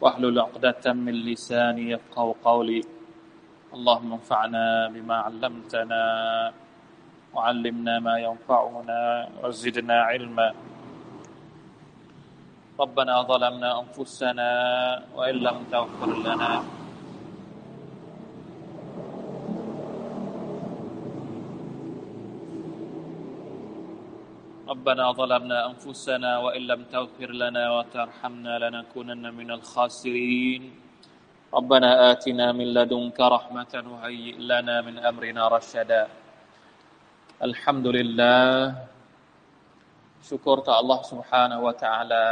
واحلل عقدة من لساني يفقه قولي. اللهم انفعنا بما علمتنا وعلمنا ما ينفعنا وزدنا علما. ربنا ظلمنا أنفسنا وإن لم تغفر لنا ربنا ظلمنا أنفسنا وإن لم تغفر لنا وترحمنا لنكونن من الخاسرين. ربنا آتنا من لدنك رحمة وهيئ لنا من أمرنا رشدا. الحمد لله شكرت الله سبحانه وتعالى.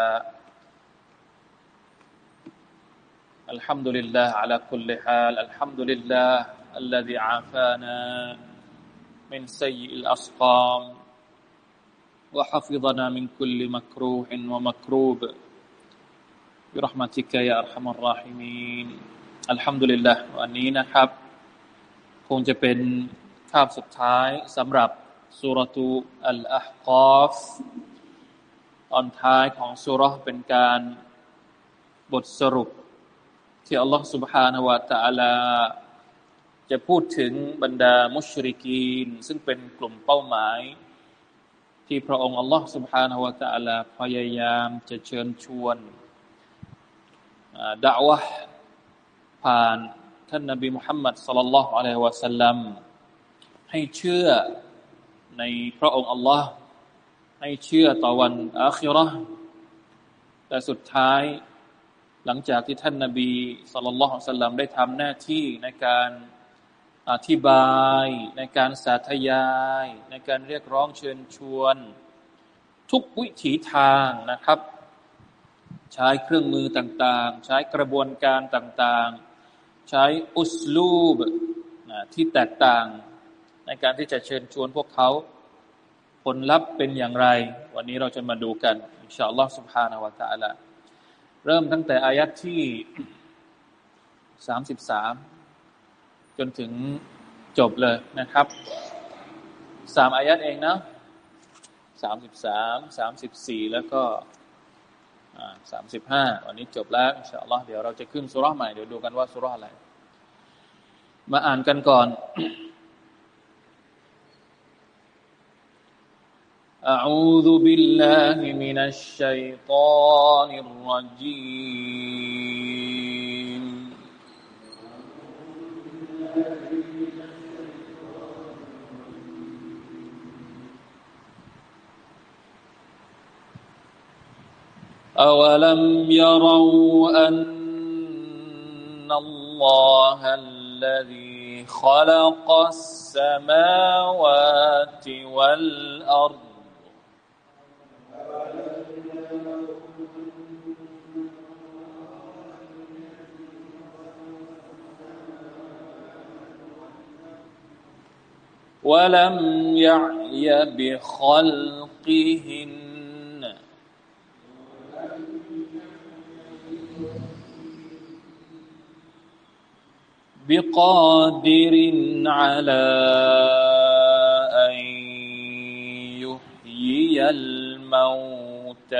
الحمد لله على كل حال. الحمد لله الذي عافانا من سيء الأسقام. وحفظنا من كل مكروه ومكروب برحمتك يا أرحم الراحمين الحمد لله วันนี้นะครับ คงจะเป็นคาบสุดท้ายสำหรับสุรตูอัลอาฮกอฟตอนท้ายของสุรเป็นการบทสรุป ที่อัลลอฮฺ سبحانه และ تعالى จะพูดถึงบรรดามุชริกีน ซึ่งเป็นกลุ่มเป้าหมาย ที่พระองค์อัลลอฮ์ سبحانه และ تعالى พยายามจะเชิญชวนด่าวะผ่านท่านนบีมุฮัมมัดสัลลัลลอฮุอะลัยฮิวะสัลลัมให้เชื่อในพระองค์อัลลอฮ์ให้เชื่อต่อวันอาคิรอแต่สุดท้ายหลังจากที่ท่านนบีสัลลัลลอฮุอะลัยฮิวะสัลลัมได้ทำหน้าที่ในการ อธิบายในการสาธยาย ในการเรียกร้องเชิญชวน ทุกวิถีทางนะครับ ใช้เครื่องมือต่างๆ ใช้กระบวนการต่างๆ ใช้อุสลูบที่แตกต่าง ในการที่จะเชิญชวนพวกเขา ผลลัพธ์เป็นอย่างไร วันนี้เราจะมาดูกันอินชาอัลลอฮฺ سبحانه และ تعالى เริ่มตั้งแต่อายัดที่สามสิบสาม จนถึงจบเลยนะครับ สามอายัดเองนะสามสิบสาม สามสิบสี่ แล้วก็สามสิบห้า วันนี้จบแล้วอินชาอัลลอฮ์เดี๋ยวเราจะขึ้นสุราใหม่ เดี๋ยวดูกันว่าสุราอะไร มาอ่านกันก่อน أعوذ بالله من الشيطان الرجيم أولم يروا أن الله الذي خلق السماوات والأرض ولم يعي بخلقهن بقادر على أن يحيي الموتى.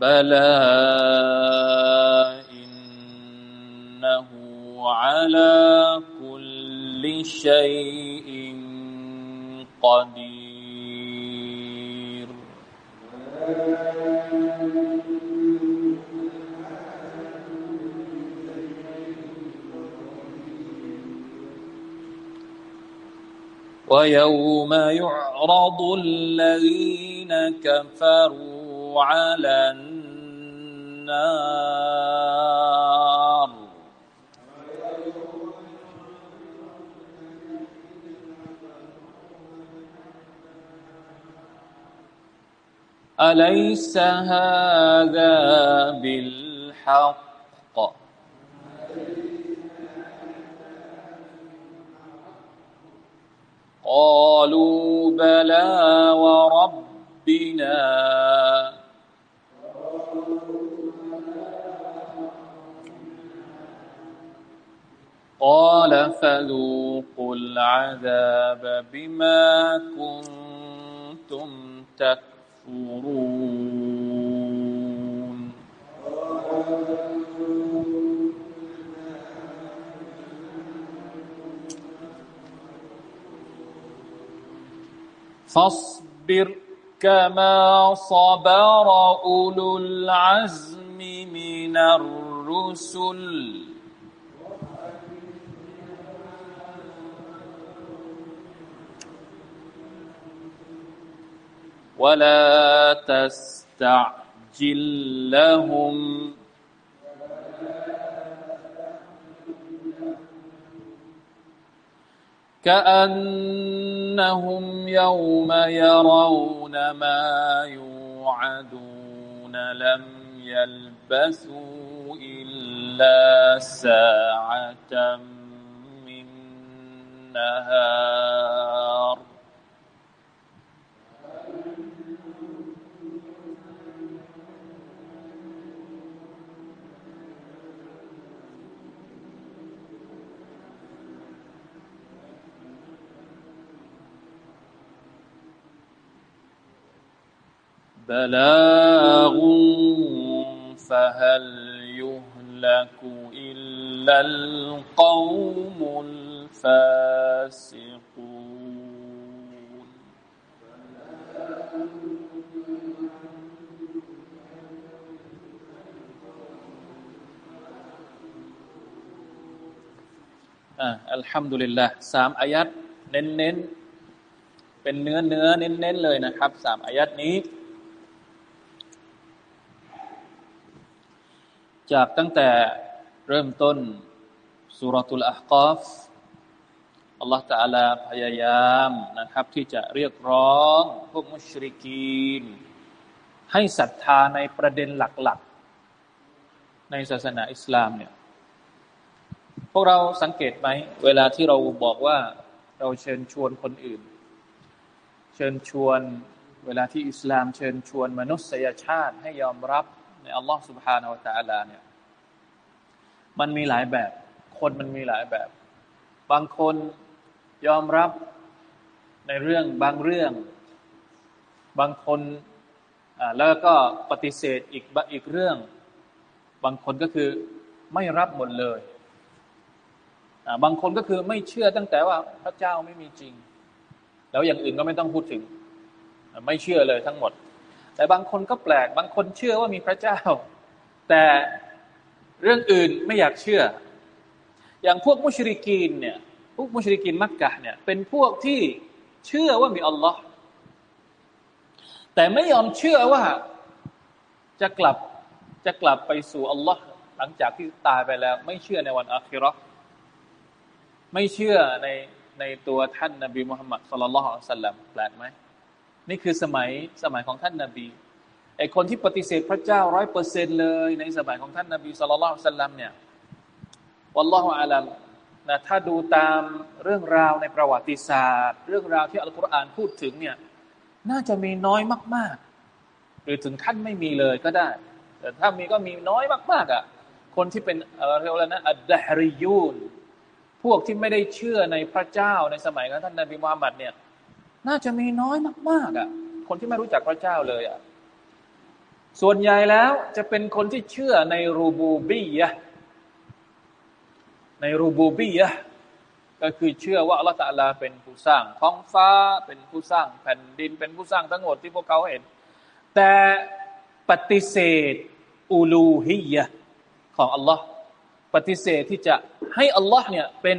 بلى إنه على كل شيء قدير. ويوم يعرض الذين كفروا على النار أليس هذا بالحق؟ قالوا بلى وربنا. قال فذوقوا العذاب بما كنتم تكفرون. فاصبر كما صبر أولو العزم من الرسل. ولا تستعجل لهم. كأنهم يوم يرون ما يوعدون لم يلبثوا إلا ساعة من نهار. بلاغ فهل يهلك إلا القوم الفاسقونอ่าอัลฮัมดุลิลละสามอายัดเน้นๆ เป็นเนื้อเนื้อเน้นๆเลยนะครับสามอายัดนี้ จากตั้งแต่เริ่มต้นสุรตุลอาฮกอฟอัลลอฮฺตะอาลาพยายามนะครับ ที่จะเรียกร้องพวกมุชริกีน ให้ศรัทธาในประเด็นหลักๆ ในศาสนาอิสลามเนี่ยพวกเราสังเกตไหม เวลาที่เราบอกว่าเราเชิญชวนคนอื่น เชิญชวน เวลาที่อิสลามเชิญชวนมนุษยชาติให้ยอมรับ ในอัลลอฮ์ سبحانه และ تعالى เนี่ย มันมีหลายแบบ คนมันมีหลายแบบ บางคนยอมรับในเรื่องบางเรื่อง บางคนแล้วก็ปฏิเสธอีกอีกเรื่อง บางคนก็คือไม่รับหมดเลย บางคนก็คือไม่เชื่อตั้งแต่ว่าพระเจ้าไม่มีจริง แล้วอย่างอื่นก็ไม่ต้องพูดถึง ไม่เชื่อเลยทั้งหมด แต่บางคนก็แปลก บางคนเชื่อว่ามีพระเจ้า แต่เรื่องอื่นไม่อยากเชื่อ อย่างพวกมุชริกีนเนี่ย พวกมุชริกีนมักกะเนี่ย เป็นพวกที่เชื่อว่ามีอัลลอฮ์แต่ไม่ยอมเชื่อว่าจะกลับจะกลับไปสู่อัลลอฮ์หลังจากที่ตายไปแล้ว ไม่เชื่อในวันอัคราไม่เชื่อในในตัวท่านนบีมุฮัมมัดสุลลัลลอฮุอะลัยฮิสซาลลัมแปลกไหม นี่คือสมัยสมัยของท่านนาบีไอคนที่ปฏิเสธพระเจ้าร้อยเปอร์เซ็นเลยในสมัยของท่านนาบีสุลต่านสัลลัมเนี่ยวัลลอฮฺอาลัมนะถ้าดูตามเรื่องราวในประวัติศาสตร์ เรื่องราวที่อัลกุรอานพูดถึงเนี่ยน่าจะมีน้อยมาก ๆ หรือถึงขั้นไม่มีเลยก็ได้ แต่ถ้ามีก็มีน้อยมาก ๆอะคนที่เป็นอะไรเรียกว่านะอัดดะฮริยูนพวกที่ไม่ได้เชื่อในพระเจ้าในสมัยของท่านนาบีมุฮัมมัดเนี่ย น่าจะมีน้อยมากๆอะ คนที่ไม่รู้จักพระเจ้าเลยอะ ส่วนใหญ่แล้วจะเป็นคนที่เชื่อในรูบูบียะในรูบูบียะก็คือเชื่อว่าอัลลอฮฺตะลาเป็นผู้สร้างท้องฟ้าเป็นผู้สร้างแผ่นดินเป็นผู้สร้างทั้งหมดที่พวกเขาเห็น แต่ปฏิเสธอูลูฮิยะของอัลลอฮ์ปฏิเสธที่จะให้อัลลอฮ์เนี่ยเป็น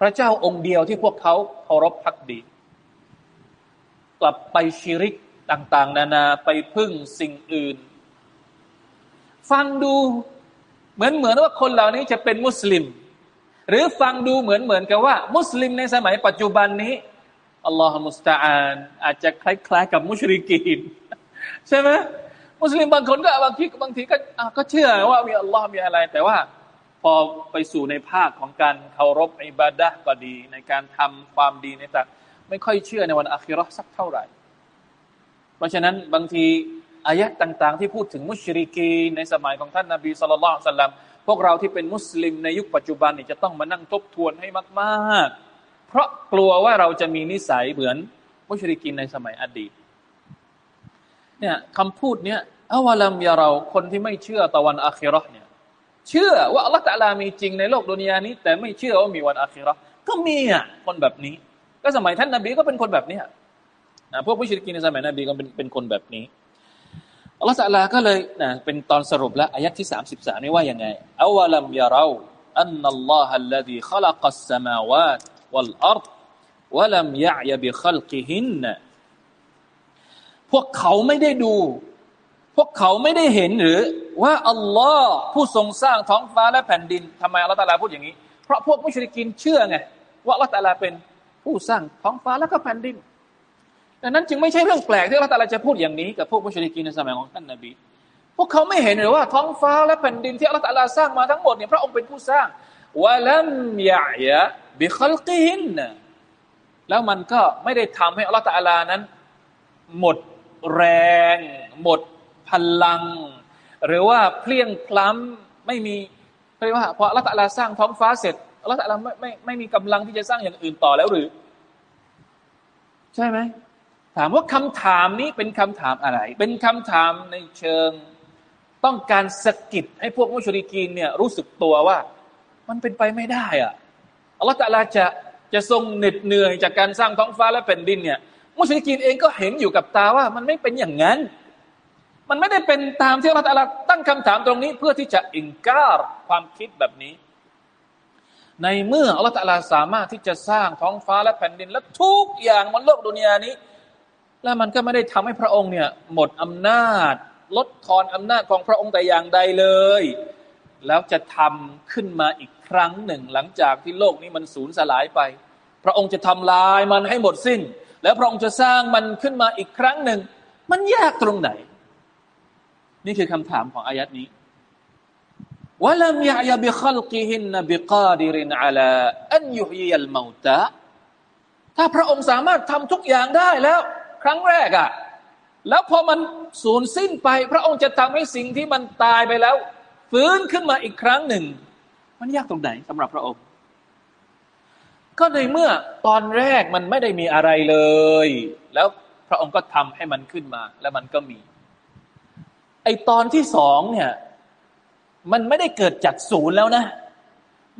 พระเจ้าองค์เดียวที่พวกเขาเคารพพักดี กลับไปชิริกต่าง ๆ นานาไปพึ่งสิ่งอื่น ฟังดูเหมือนเหมือนว่าคนเหล่านี้จะเป็นมุสลิม หรือฟังดูเหมือนเหมือนกับว่า มุสลิมในสมัยปัจจุบันนี้อัลลอฮฺมุสตาอานอาจจะคล้าย ๆ กับมุชริกีนใช่ไหมมุสลิมบางคนก็บางทีบางทีก็ก็เชื่อว่ามีอัลลอฮ์มีอะไร แต่ว่าพอไปสู่ในภาคของการเคารพอิบาดะก็ดี ในการทำความดีในต่ ไม่ค่อยเชื่อในวันอาคิรอสักเท่าไหร่ เพราะฉะนั้นบางทีอายะต่าง ๆ ที่พูดถึงมุชริกีในสมัยของท่านนาบีสุลต่านสัลลัมพวกเราที่เป็นมุสลิมในยุคปัจจุบันนี่จะต้องมานั่งทบทวนให้มาก ๆ เพราะกลัวว่าเราจะมีนิสัยเหมือนมุชริกีในสมัยอดีตเนี่ยคำพูดเนี้ยอาวลัมยาเราคนที่ไม่เชื่อตะวันอาคิรอเนี่ยเชื่อว่าอัลลอฮฺตะลามีจริงในโลกดุนยานี้ แต่ไม่เชื่อว่ามีวันอาคิรอก็มีอะคนแบบนี้ ก็สมัยท่านนบีก็เป็นคนแบบนี้นะพวกผู้ชิริกินในสมัยนบีก็เป็นเป็นคนแบบนี้อัลลอฮฺตะลาก็เลยนะเป็นตอนสรุปแล้วอายัดที่สามสิบสามนี่ว่ายังไงอาวลัมยาเราอันนัลลอฮฺ الذي خلق السماوات والأرض ولم يعي بخلقهن พวกเขาไม่ได้ดู พวกเขาไม่ได้เห็นหรือ ว่าอัลลอฮ์ผู้ทรงสร้างท้องฟ้าและแผ่นดินทำไมอัลลอฮ์ตาลาพูดอย่างนี้ เพราะพวกมุชริกินเชื่อไงว่าอัลลอฮ์ตาลาเป็น ผู้สร้างท้องฟ้าและก็แผ่นดินดังนั้นจึงไม่ใช่เรื่องแปลกที่อัลลอฮ์ตาลาจะพูดอย่างนี้กับพวกมุชริกินในสมัยของท่านนบีพวกเขาไม่เห็นหรือว่าท้องฟ้าและแผ่นดินที่อัลลอฮ์ตาลาสร้างมาทั้งหมดเนี่ยพระองค์เป็นผู้สร้างวะลัมยะยะบิคลกิฮินแล้วมันก็ไม่ได้ทำให้อัลลอฮ์ตาลานั้น หมดแรง หมดพลัง หรือว่าเพลียงพล้ำไม่มีเรียกว่าพออัละตะลาสร้างท้องฟ้าเสร็จ ละตะลาไม่ไม่ไม่มีกำลังที่จะสร้างอย่างอื่นต่อแล้วหรือ ใช่ไหมถามว่าคำถามนี้เป็นคำถามอะไร เป็นคำถามในเชิง ต้องการสะกิดให้พวกมุชริกีนเนี่ยรู้สึกตัวว่า มันเป็นไปไม่ได้อะอัลลอฮฺตะลาจะจะทรงเหน็ดเหนื่อยจากการสร้างท้องฟ้าและแผ่นดินเนี่ยมุชลิกีนเองก็เห็นอยู่กับตาว่ามันไม่เป็นอย่างนั้น มันไม่ได้เป็นตามที่อัลลอฮฺตั้งคำถามตรงนี้ เพื่อที่จะอิงการความคิดแบบนี้ ในเมื่ออัลลอฮฺสามารถที่จะสร้างท้องฟ้าและแผ่นดินและทุกอย่างบนโลกดุนยานี้ แล้วมันก็ไม่ได้ทำให้พระองค์เนี่ยหมดอำนาจ ลดทอนอำนาจของพระองค์แต่อย่างใดเลย แล้วจะทำขึ้นมาอีกครั้งหนึ่ง หลังจากที่โลกนี้มันสูญสลายไป พระองค์จะทำลายมันให้หมดสิ้น แล้วพระองค์จะสร้างมันขึ้นมาอีกครั้งหนึ่ง มันยากตรงไหน นี่คือคำถามของอายัดนี้ วะลัมยะยะบิขัลกิฮินนบิกาดิรินอาลาอันยุฮียัลมาตะถ้าพระองค์สามารถทำทุกอย่างได้แล้ว ครั้งแรกอะ่ะแล้วพอมันสูญสิ้นไป พระองค์จะทำให้สิ่งที่มันตายไปแล้ว ฟื้นขึ้นมาอีกครั้งหนึ่ง มันยากตรงไหนสำหรับพระองค์ ก็ในเมื่อตอนแรกมันไม่ได้มีอะไรเลย แล้วพระองค์ก็ทำให้มันขึ้นมา แล้วมันก็มี ไอตอนที่สองเนี่ย มันไม่ได้เกิดจากศูนย์แล้วนะ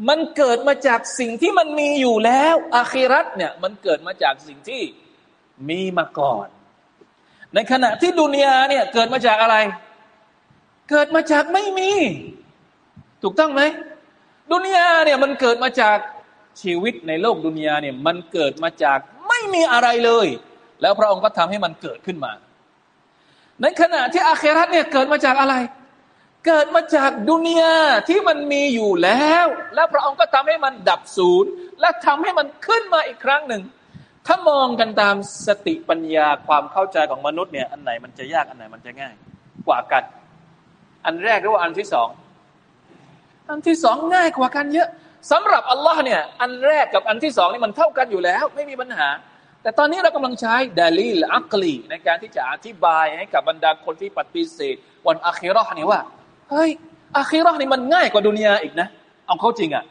มันเกิดมาจากสิ่งที่มันมีอยู่แล้ว อาคิรัตเนี่ยมันเกิดมาจากสิ่งที่มีมาก่อน ในขณะที่ดุนยาเนี่ยเกิดมาจากอะไร เกิดมาจากไม่มี ถูกต้องไหมดุนยาเนี่ยมันเกิดมาจากชีวิตในโลกดุนยาเนี่ยมันเกิดมาจากไม่มีอะไรเลย แล้วพระองค์ก็ทำให้มันเกิดขึ้นมา ในขณะที่อาเครัตเนี่ยเกิดมาจากอะไร เกิดมาจากดุนยาที่มันมีอยู่แล้ว แล้วพระองค์ก็ทำให้มันดับศูนย์ และทำให้มันขึ้นมาอีกครั้งหนึ่ง ถ้ามองกันตามสติปัญญาความเข้าใจของมนุษย์เนี่ยอันไหนมันจะยากอันไหนมันจะง่าย กว่ากัน อันแรกหรือว่าอันที่สองอันที่สองง่ายกว่ากันเยอะสำหรับอัลลอฮ์เนี่ยอันแรกกับอันที่สองนี่มันเท่ากันอยู่แล้ว ไม่มีปัญหา แต่ตอนนี้เรากำลังใช้ดาลีลอักลีในการที่จะอธิบายให้กับบรรดาคนที่ปฏิเสธวันอาคิรอห์นี่ว่า เฮ้ยอาคีรอนี่มันง่ายกว่าดุนยาอีกนะ เอาเข้าจริงอะ่ะ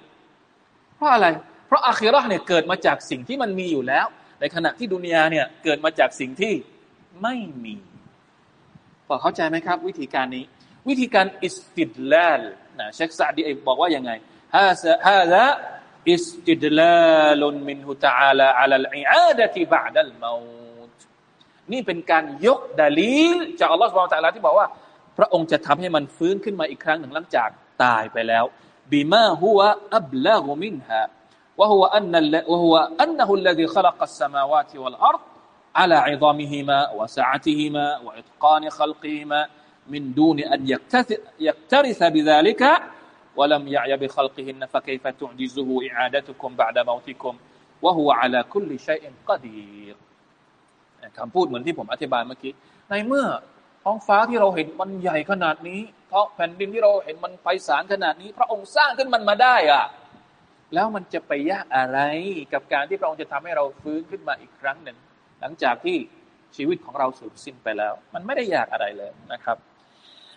เพราะอะไร เพราะอาคีรอเนี่ยเกิดมาจากสิ่งที่มันมีอยู่แล้ว ในขณะที่ดุนยาเนี่ยเกิดมาจากสิ่งที่ไม่มีพอเข้าใจไหมครับ วิธีการนี้ วิธีการอิสติดลาลนะเชคซาดีบอกว่ายังไงฮาซะฮาซะอิสติดลาลุนมินหุตาลาอัลลอิอาดะติบะดัลมาตนี่เป็นการยกดาลีจากอัลลอฮฺสุบานตะลาที่บอกว่า พระองค์จะทำให้มันฟื้นขึ้นมาอีกครั้งหนึ่งหลังจากตายไปแล้วบิมาฮุวะอับลากุมินฮะ وهو أن وهو أنه الذي خلق السماوات والأرض على عظامهما وسعتهما وإتقان خلقهما من دون أن يكترث بذلك ولم يعي بخلقهن فكيف تعجزه إعادتكم بعد موتكم وهو على كل شيء قدير คำพูดเหมือนที่ผมอธิบายเมื่อกี้ในเมื่อ ท้องฟ้าที่เราเห็นมันใหญ่ขนาดนี้ท้องแผ่นดินที่เราเห็นมันไพศาลขนาดนี้ พระองค์สร้างขึ้นมันมาได้อะแล้วมันจะไปยากอะไรกับการที่พระองค์จะทำให้เราฟื้นขึ้นมาอีกครั้งหนึ่ง หลังจากที่ชีวิตของเราสูญสิ้นไปแล้ว มันไม่ได้ยากอะไรเลยนะครับ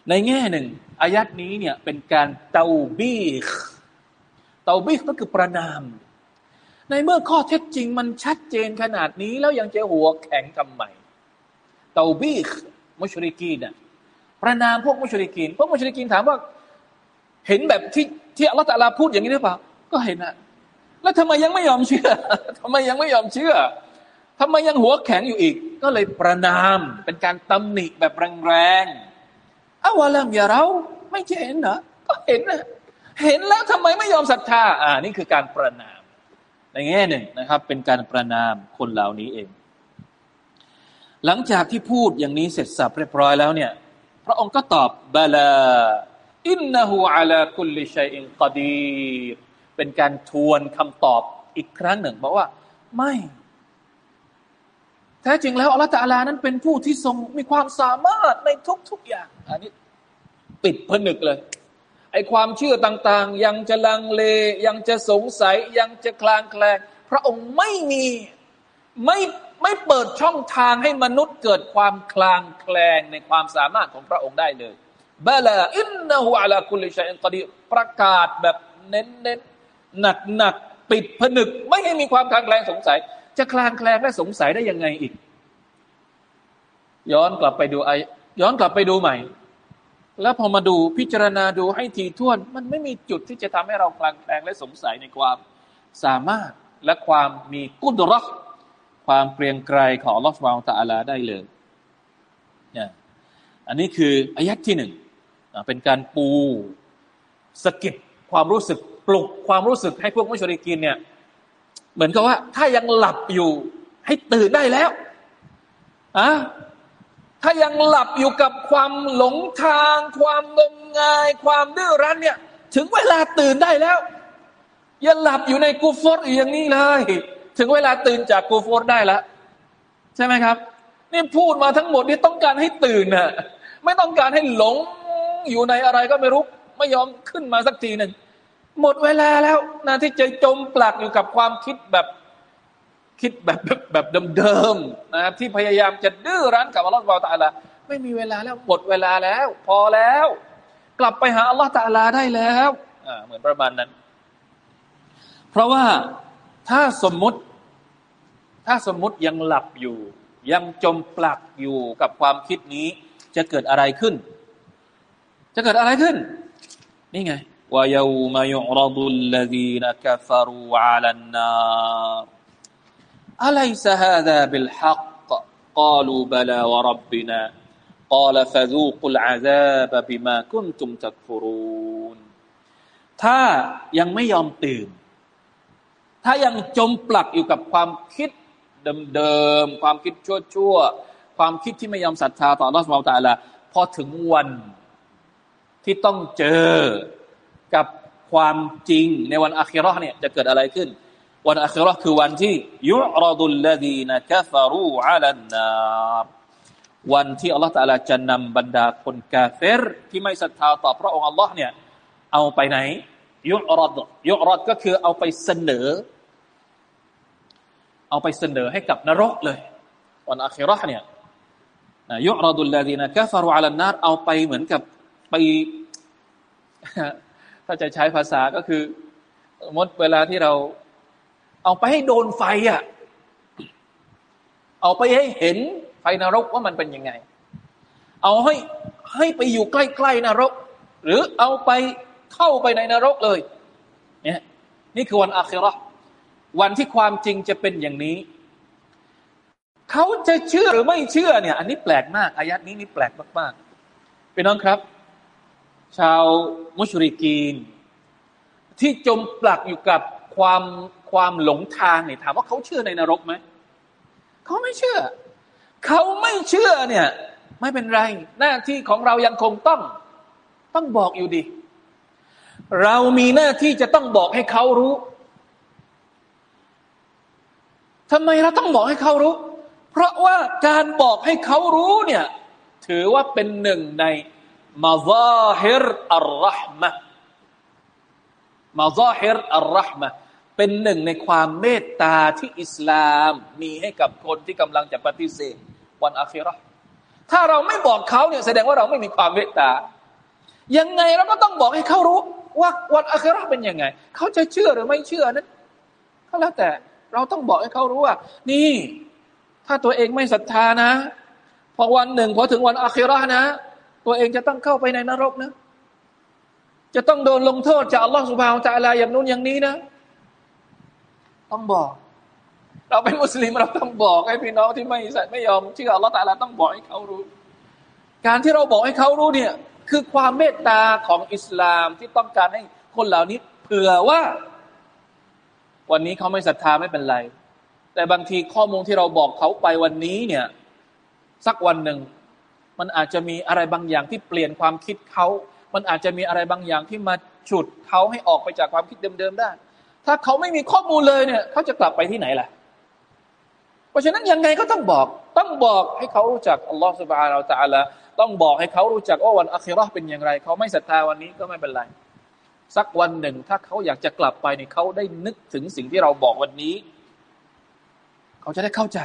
ในแง่หนึ่งอายัดนี้เนี่ยเป็นการเตาบีกเตาบีกก็คือประนาม ในเมื่อข้อเท็จจริงมันชัดเจนขนาดนี้แล้วยังจะหัวแข็งทำไมเตาบีก มุชริกีนะประนามพวกมุชริกีนพวกมุชริกีนถามว่า เห็นแบบที่ที่อัลลอฮฺตะลาพูดอย่างนี้หรือเปล่า ก็เห็นอะแล้วทำไมยังไม่ยอมเชื่อทำไมยังไม่ยอมเชื่อทำไมยังหัวแข็งอยู่อีก ก็เลยประนามเป็นการตำหนิแบบแรงๆอาวะลัมอย่าเราไม่เห็นเหรอก็เห็นนะเห็นแล้วทำไมไม่ยอมศรัทธา อ่า นี่คือการประนามในแง่หนึ่งนะครับ เป็นการประนามคนเหล่านี้เอง หลังจากที่พูดอย่างนี้เสร็จสับเรียบร้อยแล้วเนี่ยพระองค์ก็ตอบบาลาอินนะฮูอัลาคุลิชัยอินกอดีรเป็นการทวนคำตอบอีกครั้งหนึ่งบอกว่า ไม่ แท้จริงแล้วอัลลอฮฺตาลานั้นเป็นผู้ที่ทรงมีความสามารถในทุก ๆอย่าง อันนี้ ปิดผนึกเลย ไอความเชื่อต่าง ๆ ยังจะลังเล ยังจะสงสัย ยังจะคลางแคลงพระองค์ไม่มีไม่ ไม่เปิดช่องทางให้มนุษย์เกิดความคลางแคลงในความสามารถของพระองค์ได้เลยบลาอินนะฮูอัลาคุลิชัยอันกอดีประกาศแบบเน้นหนักหนักปิดผนึก ไม่ให้มีความคลางแคลงสงสัย จะคลางแคลงและสงสัยได้ยังไงอีก ย้อนกลับไปดูไอย้อนกลับไปดูใหม่ แล้วพอมาดูพิจารณาดูให้ทีท่วน มันไม่มีจุดที่จะทำให้เราคลางแคลงและสงสัยในความสามารถและความมีกุดรัก ความเกรียงไกรของลอสวาลตาอาลาได้เลยเนี่ยอันนี้คืออายัดที่หนึ่งเป็นการปูสกิดความรู้สึกปลุกความรู้สึกให้พวกมุชริกินเนี่ย เหมือนกับว่า ถ้ายังหลับอยู่ ให้ตื่นได้แล้วอะถ้ายังหลับอยู่กับความหลงทาง ความงมงาย ความดื้อรั้นเนี่ย ถึงเวลาตื่นได้แล้ว อย่าหลับอยู่ในกูฟอร์อย่างนี้เลย ถึงเวลาตื่นจากกูฟอร์ได้แล้วใช่ไหมครับ นี่พูดมาทั้งหมดนี่ต้องการให้ตื่นน่ะไม่ต้องการให้หลงอยู่ในอะไรก็ไม่รู้ ไม่ยอมขึ้นมาสักทีหนึ่งหมดเวลาแล้วนะที่จะจมปลักอยู่กับความคิดแบบคิดแบบแบบแบบเดิมๆนะครับที่พยายามจะดื้อรั้นกับอัลลอฮฺตาลาไม่มีเวลาแล้วหมดเวลาแล้ว พอแล้ว กลับไปหาอัลลอฮฺตาลาได้แล้วอ่าเหมือนประมาณนั้น เพราะว่า ถ้าสมมุติ ถ้าสมมุติยังหลับอยู่ ยังจมปลักอยู่กับความคิดนี้ จะเกิดอะไรขึ้น จะเกิดอะไรขึ้น นี่ไง ويوم يعرض الذين كفروا على النار أليس هذا بالحق قالوا بلى وربنا قال فذوقوا العذاب بما كنتم تكفرون ถ้ายังไม่ยอมตื่น ถ้ายังจมปลักอยู่กับความคิดเดิมๆ ความคิดชั่วๆ ความคิดที่ไม่ยอมศรัทธาต่อรัสมาตาลาพอถึงวันที่ต้องเจอกับความจริงในวันอาคิรอเนี่ยจะเกิดอะไรขึ้น วันอาคิรอคือวันที่ยุรดุลลดีนกฟารูอัลันนาวันที่อัลลอฮฺตาลาจะนำบรรดาคนกาเฟรที่ไม่ศรัทธาต่อพระองค์อัลลอฮ์เนี่ยเอาไปไหน ยุรดยุรดก็คือเอาไปเสนอ เอาไปเสนอให้กับนรกเลยวันอาคิรอเนี่ยยุรดุลลดีนะกฟารูอัลนนาเอาไปเหมือนกับไป ถ้าจะใช้ภาษาก็คือมดเวลาที่เรา เอาไปให้โดนไฟอะเอาไปให้เห็นไฟนรกว่ามันเป็นยังไง เอาให้ให้ไปอยู่ใกล้ๆนรก หรือเอาไป เข้าไปในนรกเลยเนี่ยนี่คือวันอาคิรอวันที่ความจริงจะเป็นอย่างนี้ เขาจะเชื่อหรือไม่เชื่อเนี่ย อันนี้แปลกมากอายัดนี้นี่แปลกมากๆพี่น้องครับ ชาวมุชริกีน ที่จมปลักอยู่กับความความหลงทางเนี่ยถามว่าเขาเชื่อในนรกไหมเขาไม่เชื่อ เขาไม่เชื่อเนี่ย ไม่เป็นไร หน้าที่ของเรายังคงต้อง ต้องบอกอยู่ดี เรามีหน้าที่จะต้องบอกให้เขารู้ทำไมเราต้องบอกให้เขารู้ เพราะว่าการบอกให้เขารู้เนี่ยถือว่าเป็นหนึ่งในมาซาฮิรอัลรหมะมาซาฮิรอัลรหมะเป็นหนึ่งในความเมตตาที่อิสลามมีให้กับคนที่กำลังจะปฏิเสธวันอาคิรอถ้าเราไม่บอกเขาเนี่ยแสดงว่าเราไม่มีความเมตตายังไงเราก็ต้องบอกให้เขารู้ ว่าวันอาครอเป็นยังไง เขาจะเชื่อหรือไม่เชื่อนั้นก็แล้วแต่เราต้องบอกให้เขารู้ว่า นี่ ถ้าตัวเองไม่ศรัทธานะ พอวันหนึ่งพอถึงวันอาคิรอนะ ตัวเองจะต้องเข้าไปในนรกนะ จะต้องโดนลงโทษจากอัลลอฮฺสุบฮาวจะอะไรอย่างนู้นอย่างนี้นะ ต้องบอก เราเป็นมุสลิมเราต้องบอกให้พี่น้องที่ไม่ไม่ยอมเชื่ออัลลอฮฺตาลาต้องบอกให้เขารู้ การที่เราบอกให้เขารู้เนี่ย คือความเมตตาของอิสลามที่ต้องการให้คนเหล่านี้เผื่อว่า วันนี้เขาไม่ศรัทธาไม่เป็นไร แต่บางทีข้อมูลที่เราบอกเขาไปวันนี้เนี่ย สักวันหนึ่ง มันอาจจะมีอะไรบางอย่างที่เปลี่ยนความคิดเขา มันอาจจะมีอะไรบางอย่างที่มาฉุดเขาให้ออกไปจากความคิดเดิมๆได้ ถ้าเขาไม่มีข้อมูลเลยเนี่ยเขาจะกลับไปที่ไหนล่ะ เพราะฉะนั้นยังไงก็ต้องบอก ต้องบอกให้เขารู้จักอัลลอฮฺสุบฮานาอัลตะลา ต้องบอกให้เขารู้จักว่าวันอัคราเป็นอย่างไร เขาไม่ศรัทธาวันนี้ก็ไม่เป็นไร สักวันหนึ่งถ้าเขาอยากจะกลับไปเนี่ยเขาได้นึกถึงสิ่งที่เราบอกวันนี้ เขาจะได้เข้าใจ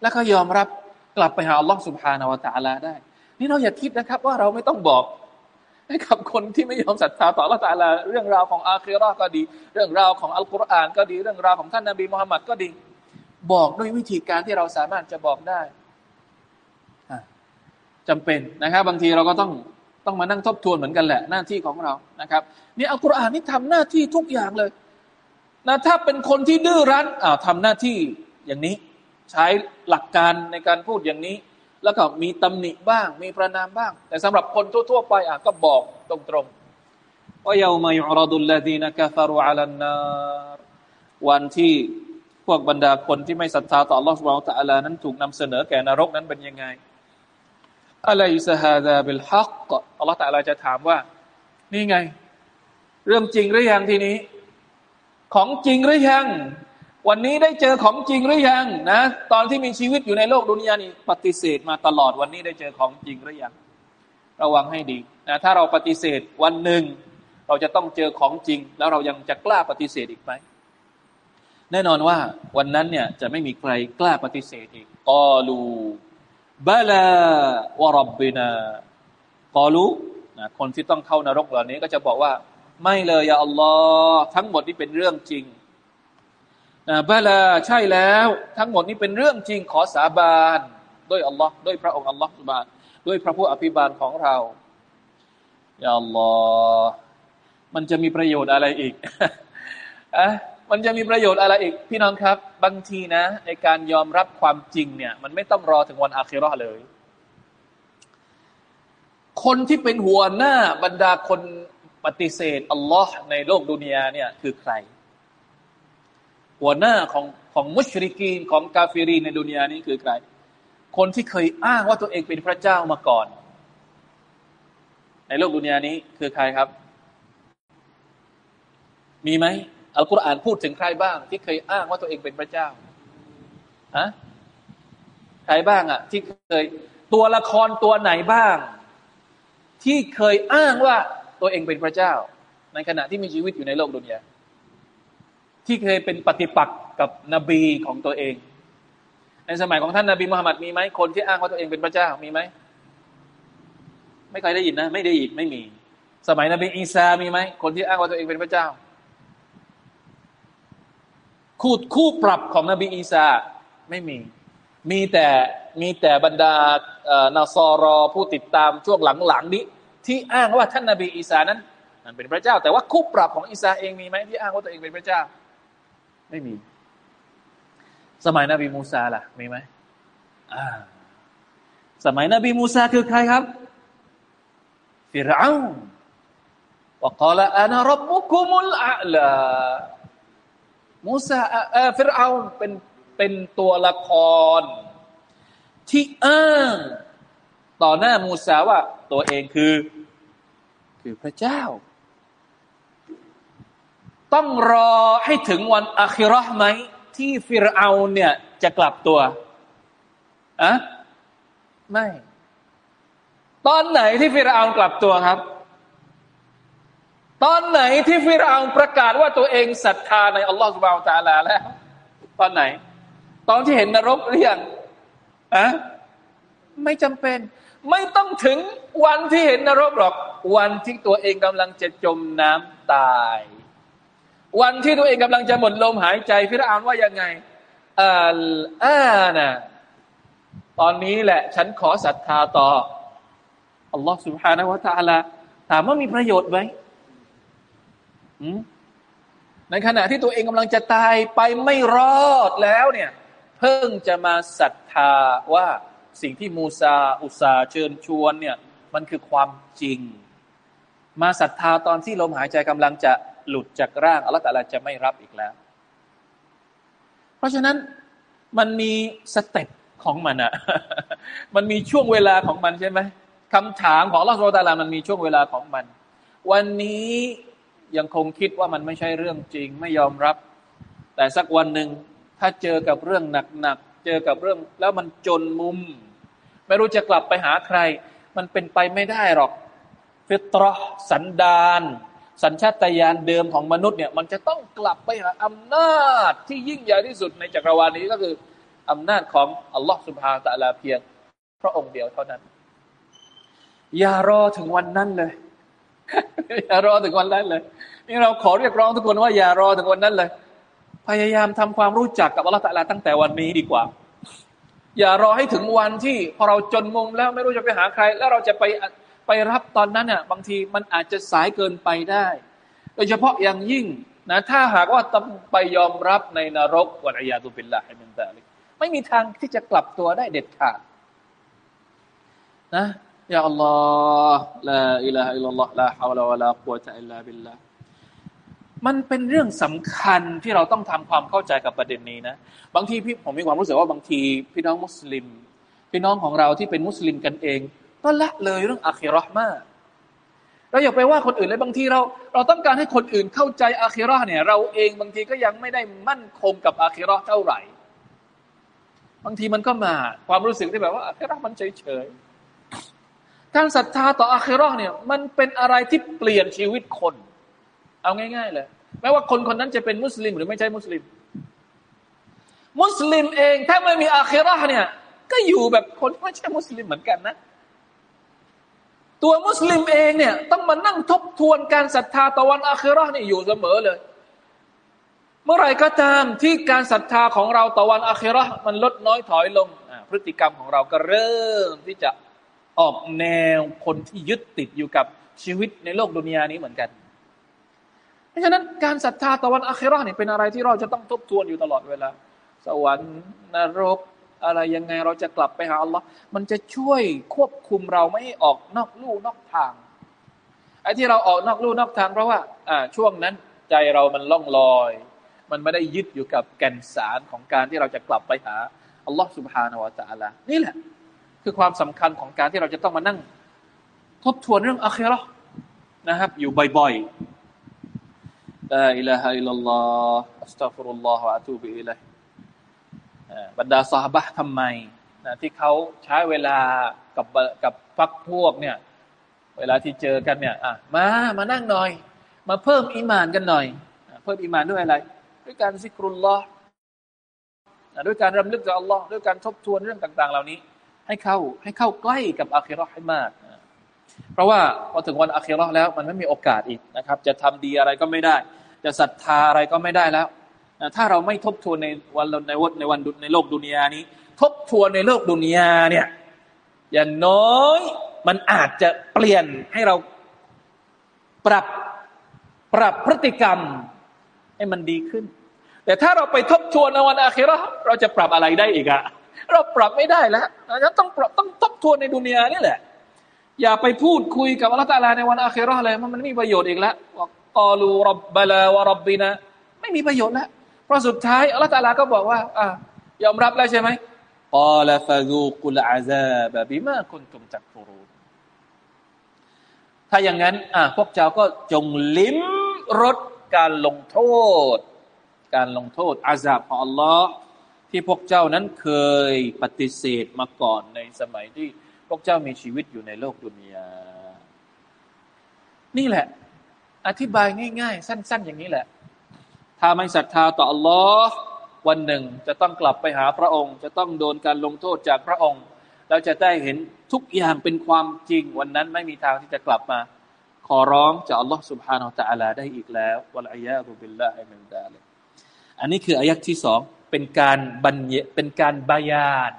และเขายอมรับกลับไปหาอัลลอฮฺสุบฮานาวะตะลาได้ นี่เราอย่าคิดนะครับ ว่าเราไม่ต้องบอกให้กับคนที่ไม่ยอมศรัทธาต่อลลอฮฺตะลาเรื่องราวของอาคีรอก็ดี เรื่องราวของอัลกุรอานก็ดี เรื่องราวของท่านนบีมุฮัมมัดก็ดี บอกด้วยวิธีการที่เราสามารถจะบอกได้ จำเป็นนะครับ บางทีเราก็ต้องต้องมานั่งทบทวนเหมือนกันแหละหน้าที่ของเรานะครับนี่อัลกุรอานนี่ทำหน้าที่ทุกอย่างเลยนะถ้าเป็นคนที่ดื้อรั้นอ่าวทำหน้าที่อย่างนี้ ใช้หลักการในการพูดอย่างนี้ แล้วก็มีตำหนิบ้าง มีประนามบ้าง แต่สำหรับคนทั่ว ๆ ไปอะก็บอกตรงๆว่าเยาวมายุรดุลลาดีนะกาฟารุอัลนารวันที่พวกบรรดาคนที่ไม่ศรัทธาต่อลอสวาะตะอัลานั้นถูกนำเสนอแก่นรกนั้นเป็นยังไง อะไรสฮาดาเบลฮักอัลลอฮฺตะลาจะถามว่า นี่ไง เรื่องจริงหรือยังทีนี้ ของจริงหรือยัง วันนี้ได้เจอของจริงหรือยังนะ ตอนที่มีชีวิตอยู่ในโลกดุนยานี้ปฏิเสธมาตลอดวันนี้ได้เจอของจริงหรือยัง ระวังให้ดีนะถ้าเราปฏิเสธวันหนึ่ง เราจะต้องเจอของจริง แล้วเรายังจะกล้าปฏิเสธอีกไหมแน่นอนว่าวันนั้นเนี่ยจะไม่มีใครกล้าปฏิเสธอีกกอลู บาลาวรับบินากอลูนะคนที่ต้องเข้านรกเหล่านี้ก็จะบอกว่า ไม่เลยยาอัลลอฮ์ทั้งหมดนี้เป็นเรื่องจริงนะบลาใช่แล้ว ทั้งหมดนี้เป็นเรื่องจริงขอสาบานด้วยอัลลอฮ์ด้วยพระองค์อัลลอฮ์สุบานด้วยพระผู้อภิบาลของเรายาอัลลอฮ์มันจะมีประโยชน์อะไรอีกอะ มันจะมีประโยชน์อะไรอีก พี่น้องครับ บางทีนะ ในการยอมรับความจริงเนี่ย มันไม่ต้องรอถึงวันอาคิรอเลย คนที่เป็นหัวหน้าบรรดาคนปฏิเสธอัลลอฮ์ในโลกดุนยาเนี่ยคือใคร หัวหน้าของของมุชริกีนของกาฟิรีในดุนยานี้คือใคร คนที่เคยอ้างว่าตัวเองเป็นพระเจ้ามาก่อน ในโลกดุนยานี้คือใครครับ มีไหม อัลกุรอานพูดถึงใครบ้าง ที่เคยอ้างว่าตัวเองเป็นพระเจ้าฮะใครบ้างอะที่เคยตัวละครตัวไหนบ้าง ที่เคยอ้างว่าตัวเองเป็นพระเจ้า ในขณะที่มีชีวิตอยู่ในโลกดุนยาที่เคยเป็นปฏิปักษ์กับนบีของตัวเอง ในสมัยของท่านนาบีมุฮัมมัดมีไหมคนที่อ้างว่าตัวเองเป็นพระเจ้ามีไหมไม่เคยได้ยินนะ ไม่ได้ยินไม่มี สมัยนบีอีสามีไหมคนที่อ้างว่าตัวเองเป็นพระเจ้า คู่คู่ปรับของนบีอีสาไม่มี มีแต่มีแต่บรรดานาซอรอผู้ติดตามช่วงหลังๆนี้ ที่อ้างว่าท่านนบีอีสานั้นนั้นเป็นพระเจ้า แต่ว่าคู่ปรับของอีสาเองมีไหมที่อ้างว่าตัวเองเป็นพระเจ้า ไม่มี สมัยนบีมูซาล่ะมีไหมอ่าสมัยนบีมูซาคือใครครับฟิรเอาวกล่าวอานารับบุคุ มูซาเออฟิรเอาเป็นเป็นตัวละคร ที่อ้างต่อหน้ามูซาว่าตัวเองคือ คือพระเจ้า ต้องรอให้ถึงวันอัคิรอห์ไหม ที่ฟิรเอาเนี่ยจะกลับตัวอะไม่ ตอนไหนที่ฟิรเอากลับตัวครับ ตอนไหนที่ฟิราอุนประกาศว่าตัวเองศรัทธาในอัลลอฮฺสุบะานตาลาแล้ว ตอนไหน ตอนที่เห็นนรกเรือยงอะไม่จำเป็น ไม่ต้องถึงวันที่เห็นนรกหรอก วันที่ตัวเองกำลังจะจมน้ำตาย วันที่ตัวเองกำลังจะหมดลมหายใจฟิราอุนว่ายังไงอัลอานะตอนนี้แหละ ฉันขอศรัทธาต่ออัลลอฮฺสุบฮานาวะตาลาถามว่ามีประโยชน์ไหม ในขณะที่ตัวเองกำลังจะตายไปไม่รอดแล้วเนี่ย เพิ่งจะมาศรัทธาว่าสิ่งที่มูซาอุซาเชิญชวนเนี่ยมันคือความจริง มาศรัทธาตอนที่ลมหายใจกำลังจะหลุดจากร่างอัลลอฮฺแต่ละจะไม่รับอีกแล้ว เพราะฉะนั้นมันมีสเต็ปของมันอะมันมีช่วงเวลาของมันใช่ไหมคำถามของลอสโรตาลามันมีช่วงเวลาของมัน วันนี้ ยังคงคิดว่ามันไม่ใช่เรื่องจริงไม่ยอมรับ แต่สักวันหนึ่งถ้าเจอกับเรื่องหนักๆเจอกับเรื่องแล้วมันจนมุม ไม่รู้จะกลับไปหาใคร มันเป็นไปไม่ได้หรอก ฟิตรอสันดานสัญชาตญาณเดิมของมนุษย์เนี่ยมันจะต้องกลับไปหาอำนาจที่ยิ่งใหญ่ที่สุดในจักรวาลนี้ก็คืออำนาจของอัลลอฮฺสุบฮาตะลาเพียง พระองค์เดียวเท่านั้น อย่ารอถึงวันนั้นเลย อย่ารอถึงวันนั้นเลย นี่เราขอเรียกร้องทุกคนว่าอย่ารอถึงวันนั้นเลย พยายามทำความรู้จักกับอัลลอฮฺตะลาตั้งแต่วันนี้ดีกว่า อย่ารอให้ถึงวันที่พอเราจนมุมแล้วไม่รู้จะไปหาใคร แล้วเราจะไปไปรับตอนนั้นเนี่ยบางทีมันอาจจะสายเกินไปได้ โดยเฉพาะอย่างยิ่งนะถ้าหากว่าต้องไปยอมรับในนรกوالعياذ بالله من ذلكไม่มีทางที่จะกลับตัวได้เด็ดขาดนะ يا الله لا إله إلا الله لا حول ولا قوة إلا باللهมันเป็นเรื่องสำคัญที่เราต้องทำความเข้าใจกับประเด็นนี้นะ บางทีพี่ผมมีความรู้สึกว่าบางที พี่น้องมุสลิม พี่น้องของเราที่เป็นมุสลิมกันเอง ก็ละเลยเรื่องอาคิรอห์มากเราอย่าไปว่าคนอื่นเลยบางทีเรา เราต้องการให้คนอื่นเข้าใจอาคิรอห์เนี่ย เราเองบางทีก็ยังไม่ได้มั่นคงกับอาคิรอห์เท่าไหร่ บางทีมันก็มาความรู้สึกที่แบบว่าอาคิรอห์มันเฉยเฉย การศรัทธาต่ออาคิรอเนี่ย มันเป็นอะไรที่เปลี่ยนชีวิตคน เอาง่าย ๆ เลยแม้ว่าคนคนนั้นจะเป็นมุสลิมหรือไม่ใช่มุสลิม มุสลิมเองถ้าไม่มีอาคิรอเนี่ย ก็อยู่แบบคนไม่ใช่มุสลิมเหมือนกันนะ ตัวมุสลิมเองเนี่ย ต้องมานั่งทบทวนการศรัทธาต่อวันอาคิรอเนี่ยอยู่เสมอเลย เมื่อไรก็ตามที่การศรัทธาของเราต่อวันอาคิรอมันลดน้อยถอยลงพฤติกรรมของเราก็เริ่มที่จะ ออกแนวคนที่ยึดติดอยู่กับชีวิตในโลกดุนยานี้เหมือนกัน เพราะฉะนั้นการศรัทธาต่อวันอัคราเนี่ยเป็นอะไรที่เราจะต้องทบทวนอยู่ตลอดเวลา สวรรค์นรกอะไรยังไงเราจะกลับไปหาอัลลอฮ์มันจะช่วยควบคุมเราไม่ออกนอกลู่นอกทางไอ้ที่เราออกนอกลู่นอกทางเพราะว่าอ่าช่วงนั้นใจเรามันล่องลอย มันไม่ได้ยึดอยู่กับแก่นสารของการที่เราจะกลับไปหาอัลลอฮ์สุบฮานาวะตะอัลลนี่แหละ คือความสำคัญของการที่เราจะต้องมานั่ง ทบทวนเรื่องอาคิเราะฮ์นะครับ อยู่บ่อยๆلا إله إلا الله أستغفر الله وأتوب إليهบรรดาสหบะทำไมนะที่เขาใช้เวลากับกับพรรคพวกเนี่ย เวลาที่เจอกันเนี่ยอะมามานั่งหน่อย มาเพิ่มอิมานกันหน่อย เพิ่มอิมานด้วยอะไร ด้วยการذكر اللهด้วยการรำลึกถึงอัลลอฮ์ด้วยการทบทวนเรื่องต่าง ๆ เหล่านี้ ให้เข้าให้เข้าใกล้กับอาคิรอให้มาก เพราะว่าพอถึงวันอาคิรอแล้วมันไม่มีโอกาสอีกนะครับ จะทำดีอะไรก็ไม่ได้ จะศรัทธาอะไรก็ไม่ได้แล้ว ถ้าเราไม่ทบทวนในวันในวันในวันในโลกดุนยานี้ ทบทวนในโลกดุนยาเนี่ยอย่างน้อยมันอาจจะเปลี่ยนให้เราปรับปรับพฤติกรรมให้มันดีขึ้น แต่ถ้าเราไปทบทวนในวันอาคิรอเราจะปรับอะไรได้อีกอะ เราปรับไม่ได้แล้วเราต้องปรับต้องทบทวนในดุนยานี่แหละ อย่าไปพูดคุยกับอัลลอฮฺตาลาในวันอาคราเลยมันไม่มีประโยชน์อีกแล้วกอลูรับบลาวรับบินะไม่มีประโยชน์แล้วเพราะสุดท้ายอัลลอฮฺตาลาก็บอกว่าอ่ายอมรับแล้วใช่ไหมกอลฟาซูกุลอาซาบบิมาคุนตุมจักฟูรูถ้าอย่างนั้นอะพวกเจ้าก็จงลิ้มรสการลงโทษ การลงโทษอาซาบของอัลลอฮ์ ที่พวกเจ้านั้นเคยปฏิเสธมาก่อนในสมัยที่ พวกเจ้ามีชีวิตอยู่ในโลกดุนยา นี่แหละ อธิบายง่าย ๆ สั้น ๆ อย่างนี้แหละ ถ้าไม่ศรัทธาต่ออัลลอฮ์วันหนึ่งจะต้องกลับไปหาพระองค์ จะต้องโดนการลงโทษจากพระองค์เราจะได้เห็นทุกอย่างเป็นความจริง วันนั้นไม่มีทางที่จะกลับมา ขอร้องจากอัลลอฮ์ سبحانه และ تعالى ได้อีกแล้ววะลัยยาบุบิลลาฮิมินดาลิอันนี้คืออายักที่สอง เป็นการบรรยเป็นการบายาน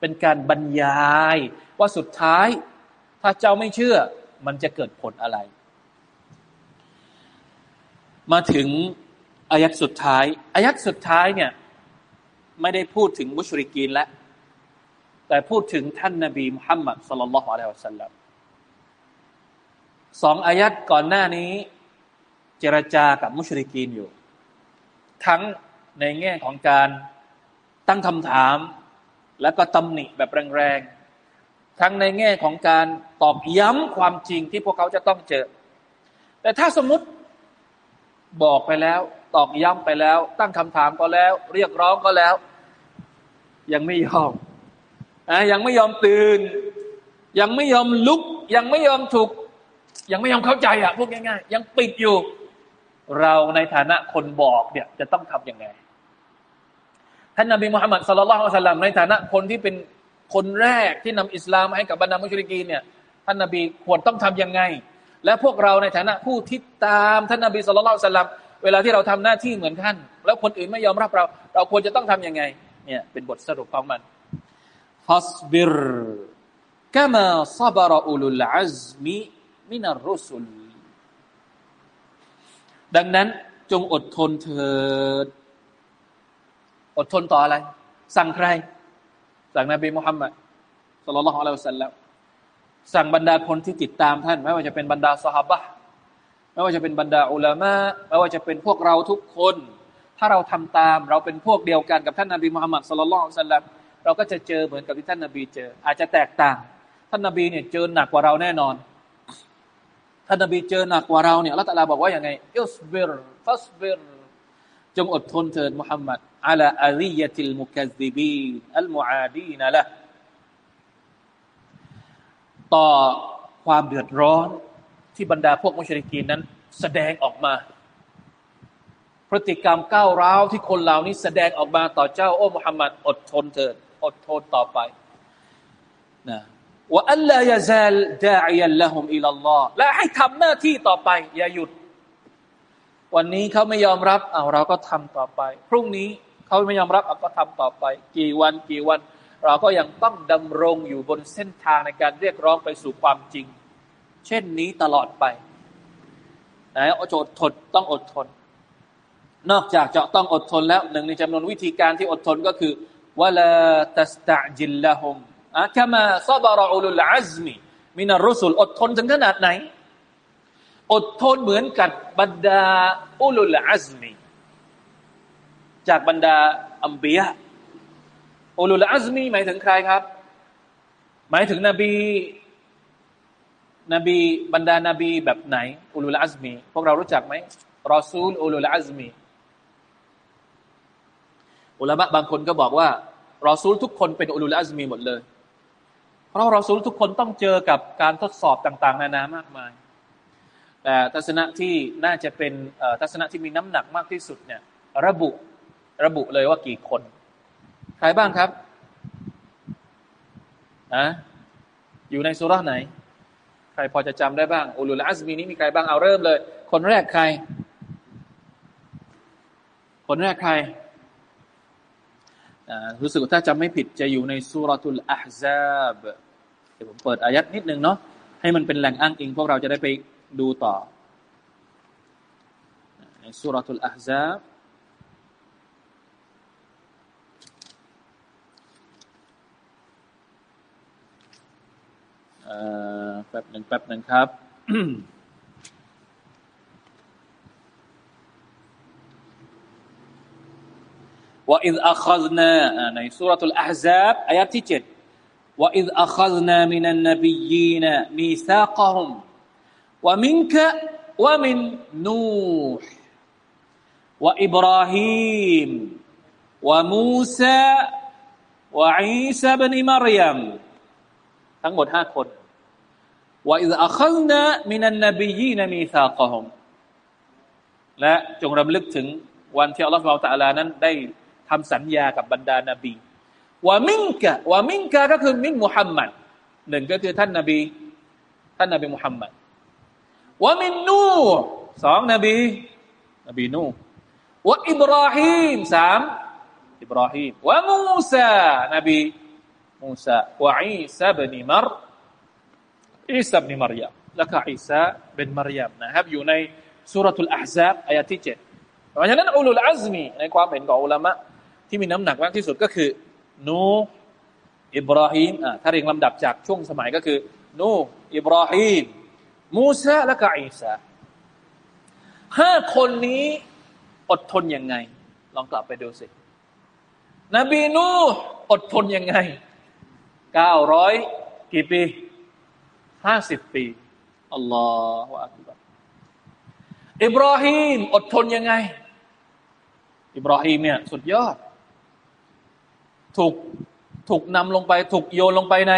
เป็นการบรรยาย ว่าสุดท้าย ถ้าเจ้าไม่เชื่อ มันจะเกิดผลอะไร มาถึงอายักสุดท้ายอายักสุดท้ายเนี่ยไม่ได้พูดถึงมุชริกีนแล้วแต่พูดถึงท่านนาบีมุฮัมมัดสุลลัลลอฮุอะลัยฮิวะสัลลัมสองอายัดก่อนหน้านี้ เจรจากับมุชริกีนอยู่ ทั้ง ในแง่ของการตั้งคำถาม และก็ตำหนิแบบแรงๆ ทั้งในแง่ของการตอกย้ำความจริงที่พวกเขาจะต้องเจอ แต่ถ้าสมมติบอกไปแล้ว ตอกย้ำไปแล้ว ตั้งคำถามก็แล้ว เรียกร้องก็แล้ว ยังไม่ยอมอะยังไม่ยอมตื่น ยังไม่ยอมลุก ยังไม่ยอมถูก ยังไม่ยอมเข้าใจอะพูดง่ายๆ ยังปิดอยู่ เราในฐานะคนบอกเนี่ยจะต้องทำยังไง ท่านนบีมุฮัมมัดสุลลัลฮุอะลัมในฐานะคนที่เป็นคนแรกที่นำอิสลามให้กับบรรดามุชลิกีเนี่ยท่านนบีควรต้องทํำยังไง และพวกเราในฐานะผู้ที่ตามท่านนบีสุลต่านสลัมเวลาที่เราทำหน้าที่เหมือนท่าน แล้วคนอื่นไม่ยอมรับเรา เราควรจะต้องทำยังไงเนี่ยเป็นบทสรุปของมันفاصبر كما صبر أولو العزم من الرسل ดังนั้นจงอดทนเถิด อดทนต่ออะไร สั่งใคร สั่งนบีมุฮัมมัดصلى الله عليه وسلمสั่งบรรดาคนที่ติดตามท่าน ไม่ว่าจะเป็นบรรดาสหบะไม่ว่าจะเป็นบรรดาอุลามะไม่ว่าจะเป็นพวกเราทุกคน ถ้าเราทำตาม เราเป็นพวกเดียวกันกับท่านนบีมุฮัมมัดสุลลัลลอฮุอะลัยฮิวสัลลัมเราก็จะเจอเหมือนกับที่ท่านนาบีเจอ อาจจะแตกต่าง ท่านนาบีเนี่ยเจอหนักกว่าเราแน่นอน ท่านนบีเจอหนักกว่าเราเนี่ยละตาลาบอกว่าอย่างไงอิสบิรฟัสบิรจงอดทนเถิดมุฮัมมัดอัลาอาลียติลมุคัซซิบีอัลมุอาดีนละต่อความเดือดร้อนที่บรรดาพวกมุชริกีนนั้น แสดงออกมา พฤติกรรมก้าวร้าวที่คนเหล่านี้แสดงออกมาต่อเจ้าโอ้มุฮัมมัดอดทนเถิด อดทนต่อไปนะ ว่าอัลลอยาซาลดาอิยัลละฮุมอิลลอฮ์และให้ทำหน้าที่ต่อไป อย่าหยุด วันนี้เขาไม่ยอมรับเอาเราก็ทำต่อไป พรุ่งนี้เขาไม่ยอมรับเอาก็ทำต่อไป กี่วันกี่วัน เราก็ยังต้องดำรงอยู่บนเส้นทางในการเรียกร้องไปสู่ความจริง เช่นนี้ตลอดไปนะอดทนต้องอดทน นอกจากจะต้องอดทนแล้วหนึ่งในจำนวนวิธีการที่อดทนก็คือวะลาตัสตะจิลละฮุม อะคามาซาบารอุลุลอัซมีมินารุสุลอดทนถึงขนาดไหน อดทนเหมือนกับบรรดาอุลุลอัซมีจากบรรดาอัมบียะอุลุลอัซมีหมายถึงใครครับ หมายถึงนบีนบีบรรดานาบีแบบไหน อุลุลอัซมี พวกเรารู้จักไหมรอซูลอุลุลอัซมีอุลามะบางคนก็บอกว่ารอซูลทุกคนเป็นอุลุลอัซมีหมดเลย เพราะเรอซูทุกคนต้องเจอกับการทดสอบต่าง ๆ นานามากมาย แต่ทัศนะที่น่าจะเป็นทัศนะที่มีน้ำหนักมากที่สุดเนี่ยระบุระบุเลยว่ากี่คน ใครบ้างครับอะอยู่ในสุราไหน ใครพอจะจำได้บ้างอุลุลอัซมีนี้มีใครบ้างเอาเริ่มเลย คนแรกใคร คนแรกใคร รู้สึกถ้าจำไม่ผิดจะอยู่ในสุรทูลอาฮซาบเดี๋ยวผมเปิดอายัดนิดนึงเนาะให้มันเป็นแหล่งอ้างอิง พวกเราจะได้ไปดูต่อในสุรทูลอาฮซาบแป๊บหนึ่งแป๊บหนึ่งครับ ว่าอิดอัคซนาในสุรทูลอาฮซับอายะที่เจ็ดว่าอิดอัคซนามินันนบียีนมีซาคฮุมว่ามินกะว่ามินนูห์ว่าอิบราฮิมว่ามูซาว่าอิสาบินมารยัมทั้งหมดห้าคนว่าอิดอัคซนามินันนบียีนมีซาคฮุมและจงรำลึกถึงวันที่อัลลอฮฺเราตะลานั้นได้ ทำสัญญากับบรรดานาบี ومنك ومنك ก็คือ من محمدหนึ่งก็คือท่านนาบี ท่านนาบีมุฮัมมัดومن نوح สองนบีนบีนูوإبراهيم สามอิบราฮิมوموسى นบีมูซา وعيسى ابن مريم عيسى ابن مريمแล้วก็عيسى ابن مريمนะครับอยู่ในสุรทูลอาฮซับอายะที่เจ็ดเพราะฉะนั้นอุลุลอัซมีในความเห็นของอุลามะ ที่มีน้ำหนักมากที่สุดก็คือ นูอิบราฮิมอ่าถ้าเรียงลำดับจากช่วงสมัยก็คือ นูอิบราฮิมมูซาและก็อีซาห้าคนนี้อดทนยังไง ลองกลับไปดูสิ นบีนูอดทนยังไงเก้าร้อยกี่ปีห้าสิบปีอัลลอฮฺอักบารอิบราฮิมอดทนยังไง อิบราฮิมเนี่ยสุดยอด ถูกถูกนำลงไป ถูกโยนลงไปใน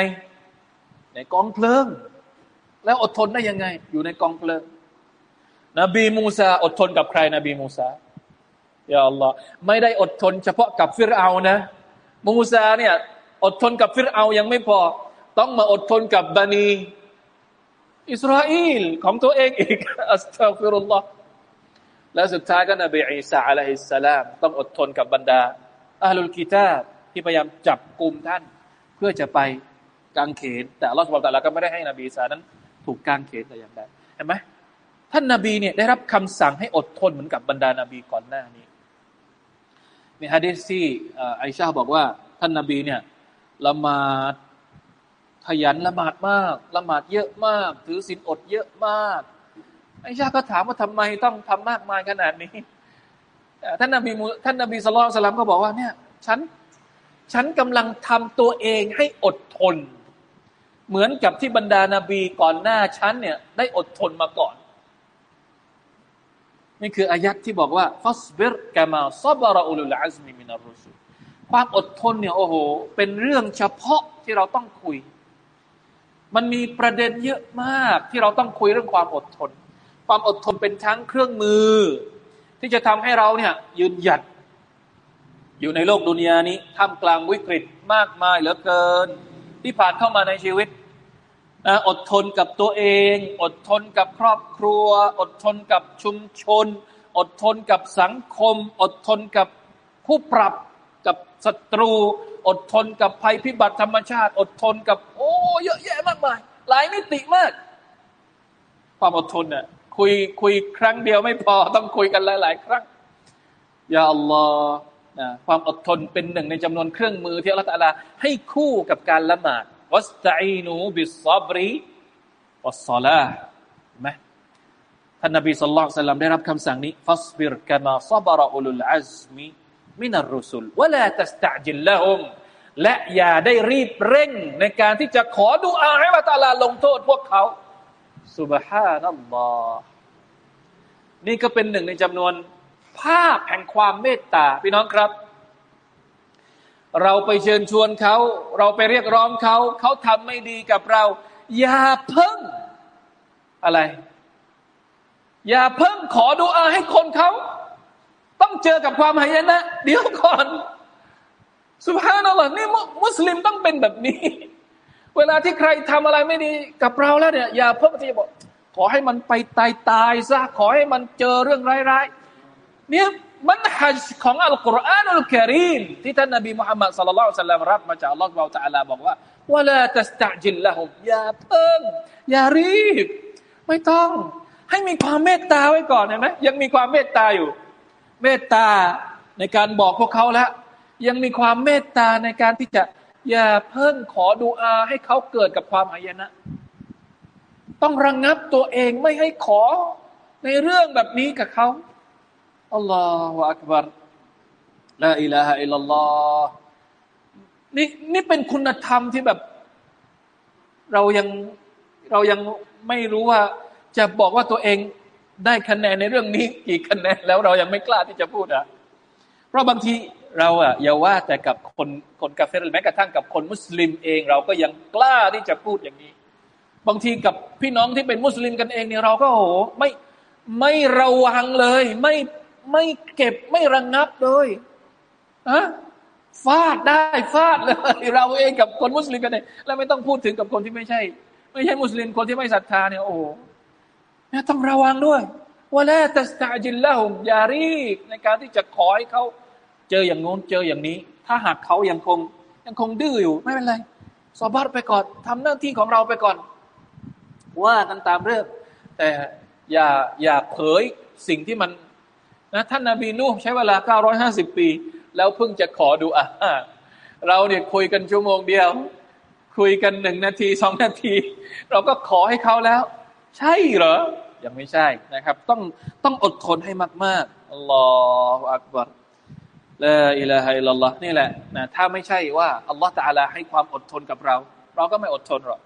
ในกองเพลิง แล้วอดทนได้ยังไง อยู่ในกองเพลิง นบีมูซาอดทนกับใคร นบีมูซาอย่าอัลลอฮ์ไม่ได้อดทน เฉพาะกับฟิรเอานะ มูซาเนี่ย อดทนกับฟิรเอายังไม่พอ ต้องมาอดทนกับบันี อิสราเอลของตัวเองอีกอัสตัฟิรุลลอฮ์และสุดท้ายก็นบีอีสาอะลัยฮิสสลาม ต้องอดทนกับบรรดาอัลลุลกิตาบ ที่พยายามจับกลุ่มท่าน เพื่อจะไปกางเขน แต่ลอสุบานตะลาก็ไม่ได้ให้นบีสานั้นถูกกางเขนแต่อย่างใดเห็นไหมท่านนบีเนี่ยได้รับคำสั่งให้อดทนเหมือนกับบรรดานาบีก่อนหน้านี้มีฮะดีษที่ไอชาบอกว่า ท่านนบีเนี่ยละหมาดขยันละหมาดมากละหมาดเยอะมาก ถือศีลอดเยอะมากไอชาก็ถามว่าทำไมต้องทำมากมายขนาดนี้ท่านนบีท่านนบีสุลต่านก็บอกว่าเนี่ย ฉัน ฉันกำลังทำตัวเองให้อดทน เหมือนกับที่บรรดานาบีก่อนหน้าฉันเนี่ย ได้อดทนมาก่อน นี่คืออายัดที่บอกว่าฟัสบิรกามาซับราอุลุลอัซมีมินารุสุความอดทนเนี่ยโอ้โห เป็นเรื่องเฉพาะที่เราต้องคุย มันมีประเด็นเยอะมากที่เราต้องคุยเรื่องความอดทน ความอดทนเป็นทั้งเครื่องมือ ที่จะทำให้เราเนี่ยยืนหยัด อยู่ในโลกดุนยานี้ท่ามกลางวิกฤตมากมายเหลือเกิน ที่ผ่านเข้ามาในชีวิตอดทนกับตัวเอง อดทนกับครอบครัว อดทนกับชุมชน อดทนกับสังคม อดทนกับผู้ปรับกับศัตรู อดทนกับภัยพิบัติธรรมชาติ อดทนกับ โอ้เยอะแยะมากมาย หลายมิติมาก ความอดทนเนี่ยคุยคุยครั้งเดียวไม่พอต้องคุยกันหลาย ๆ ครั้ง ยาอัลลอฮ์ นะความอดทนเป็นหนึ่งในจำนวนเครื่องมือที่อัลลอฮฺให้คู่กับการละหมาดواستعينوا بالصبر والصلاةไหมท่านนบีสุลต่านได้รับคำสั่งนี้فاصبر كما صبر أولو العزم من الرسل ولا تستعجل لهمและอย่าได้รีบเร่งในการที่จะขอดูอาให้ว่าตาลาลงโทษพวกเขาسبحان اللهนี่ก็เป็นหนึ่งในจำนวน ภาพแห่งความเมตตาพี่น้องครับ เราไปเชิญชวนเขา เราไปเรียกร้องเขา เขาทำไม่ดีกับเรา อย่าเพิ่งอะไร อย่าเพิ่งขอดูอาให้คนเขา ต้องเจอกับความหายนะ เดี๋ยวก่อนสุภาพนั่นแหละนี่มุสลิมต้องเป็นแบบนี้ เวลาที่ใครทำอะไรไม่ดีกับเราแล้วเนี่ยอย่าเพิ่งที่จะบอกขอให้มันไปตายตายซะขอให้มันเจอเรื่องร้ายๆ เนี่ยมันฮัจของอัลกุรอานอัลกิริมที่ท่านนบีมุฮัมมัดสัลลัลลอฮุซัลลัมรับมาจากอัลลอฮฺบาตะลาบอกว่าวลาตัสตะจิลละฮุมอย่าเพิ่งอย่ารีบ ไม่ต้อง ให้มีความเมตตาไว้ก่อนเห็นไหมยังมีความเมตตาอยู่ เมตตาในการบอกพวกเขาแล้วยังมีความเมตตาในการที่จะอย่าเพิ่งขอดูอาให้เขาเกิดกับความอายนะ ต้องระงงับตัวเองไม่ให้ขอในเรื่องแบบนี้กับเขา อัลลอฮฺอักบารลาอิลาฮะอิลลัลลอฮนี่นี่เป็นคุณธรรมที่แบบ เรายังเรายังไม่รู้ว่า จะบอกว่าตัวเองได้คะแนนในเรื่องนี้กี่คะแนนแล้วเรายังไม่กล้าที่จะพูดอะเพราะบางทีเราอะอย่าว่าแต่กับคนคนกาเฟรแม้กระทั่งกับคนมุสลิมเอง เราก็ยังกล้าที่จะพูดอย่างนี้ บางทีกับพี่น้องที่เป็นมุสลิมกันเองเนี่ยเราก็โหไม่ไม่ระวังเลย ไม่ ไม่เก็บไม่ระงงับเลยอะฟาดได้ฟาดเลย เราเองกับคนมุสลิมกันเองแล้วไม่ต้องพูดถึงกับคนที่ไม่ใช่ ไม่ใช่มุสลิมคนที่ไม่ศรัทธาเนี่ยโอ้โหต้องระวังด้วยว่าแล้วแต่สตาจินละหุมยารีกในการที่จะขอให้เขาเจออย่างงน้นเจออย่างนี้ ถ้าหากเขายังคงยังคงดื้ออยู่ไม่เป็นไรสอบัตไปก่อนทำหน้าที่ของเราไปก่อน ว่ากันตามเรื่อง แต่อย่าอย่าเผยสิ่งที่มัน นะท่านนาบีนูใช้เวลา 950 ปี แล้วเพิ่งจะขอดูอะเราเนี่ยคุยกันชั่วโมงเดียว คุยกันหนึ่งนาทีสองนาที เราก็ขอให้เขาแล้ว ใช่เหรอ ยังไม่ใช่นะครับ ต้องต้องอดทนให้มากๆอัลลอฮฺอักบัรละอิละฮะอิลลัลลอฮ์นี่แหละนะถ้าไม่ใช่ว่าอัลลอฮฺตาลาให้ความอดทนกับเรา เราก็ไม่อดทนหรอก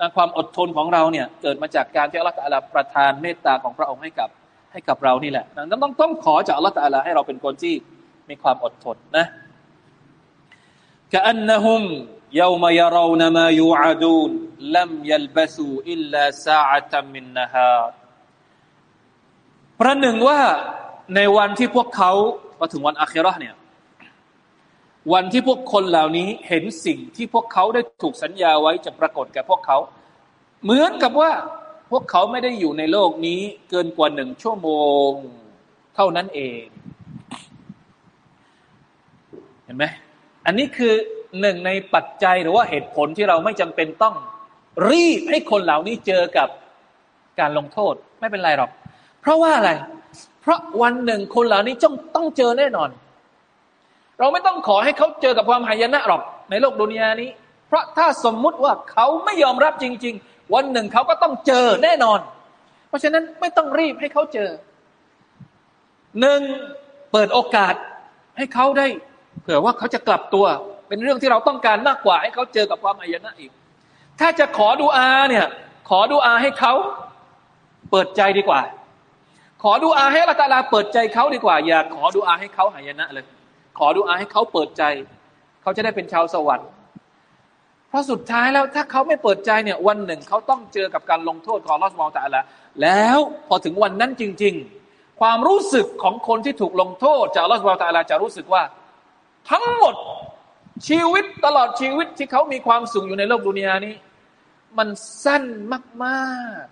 นะความอดทนของเราเนี่ย เกิดมาจากการที่อัลลอฮฺตาลาประทานเมตตาของพระองค์ให้กับ ให้กับเรานี่แหละนั้นต้องต้องขอจากอัลลอฮฺตะอาลาให้เราเป็นคนที่มีความอดทนนะกะอันนะฮุม يوم يرون ما يوعدون لم يلبثوا إلا ساعة من نهار ประหนึ่งว่าในวันที่พวกเขาพอถึงวันอาคิรอเนี่ย วันที่พวกคนเหล่านี้เห็นสิ่งที่พวกเขาได้ถูกสัญญาไว้จะปรากฏแก่พวกเขา เหมือนกับว่า พวกเขาไม่ได้อยู่ในโลกนี้เกินกว่าหนึ่งชั่วโมง เท่านั้นเอง เห็นไหมอันนี้คือหนึ่งในปัจจัยหรือว่าเหตุผลที่เราไม่จำเป็นต้อง รีบให้คนเหล่านี้เจอกับการลงโทษไม่เป็นไรหรอก เพราะว่าอะไร เพราะวันหนึ่งคนเหล่านี้จ้องต้องเจอแน่นอน เราไม่ต้องขอให้เขาเจอกับความหายนะหรอกในโลกดุนยานี้ เพราะถ้าสมมุติว่าเขาไม่ยอมรับจริง ๆ วันหนึ่งเขาก็ต้องเจอแน่นอน เพราะฉะนั้นไม่ต้องรีบให้เขาเจอหนึ่งเปิดโอกาสให้เขาได้ เผื่อว่าเขาจะกลับตัว เป็นเรื่องที่เราต้องการมากกว่า ให้เขาเจอกับความอายนะอีก ถ้าจะขอดูอาเนี่ย ขอดูอาให้เขาเปิดใจดีกว่า ขอดูอาให้ละตาลาเปิดใจเขาดีกว่า อย่าขอดูอาให้เขาหายนะเลย ขอดูอาให้เขาเปิดใจ เขาจะได้เป็นชาวสวรรค์ เพราะสุดท้ายแล้วถ้าเขาไม่เปิดใจเนี่ยวันหนึ่งเขาต้องเจอกับการลงโทษของลอสมอลตาละแล้วพอถึงวันนั้นจริง ๆ ความรู้สึกของคนที่ถูกลงโทษจากลอสมอลตาละจะรู้สึกว่า ทั้งหมดชีวิตตลอดชีวิตที่เขามีความสุขอยู่ในโลกดุนยานี้ มันสั้นมาก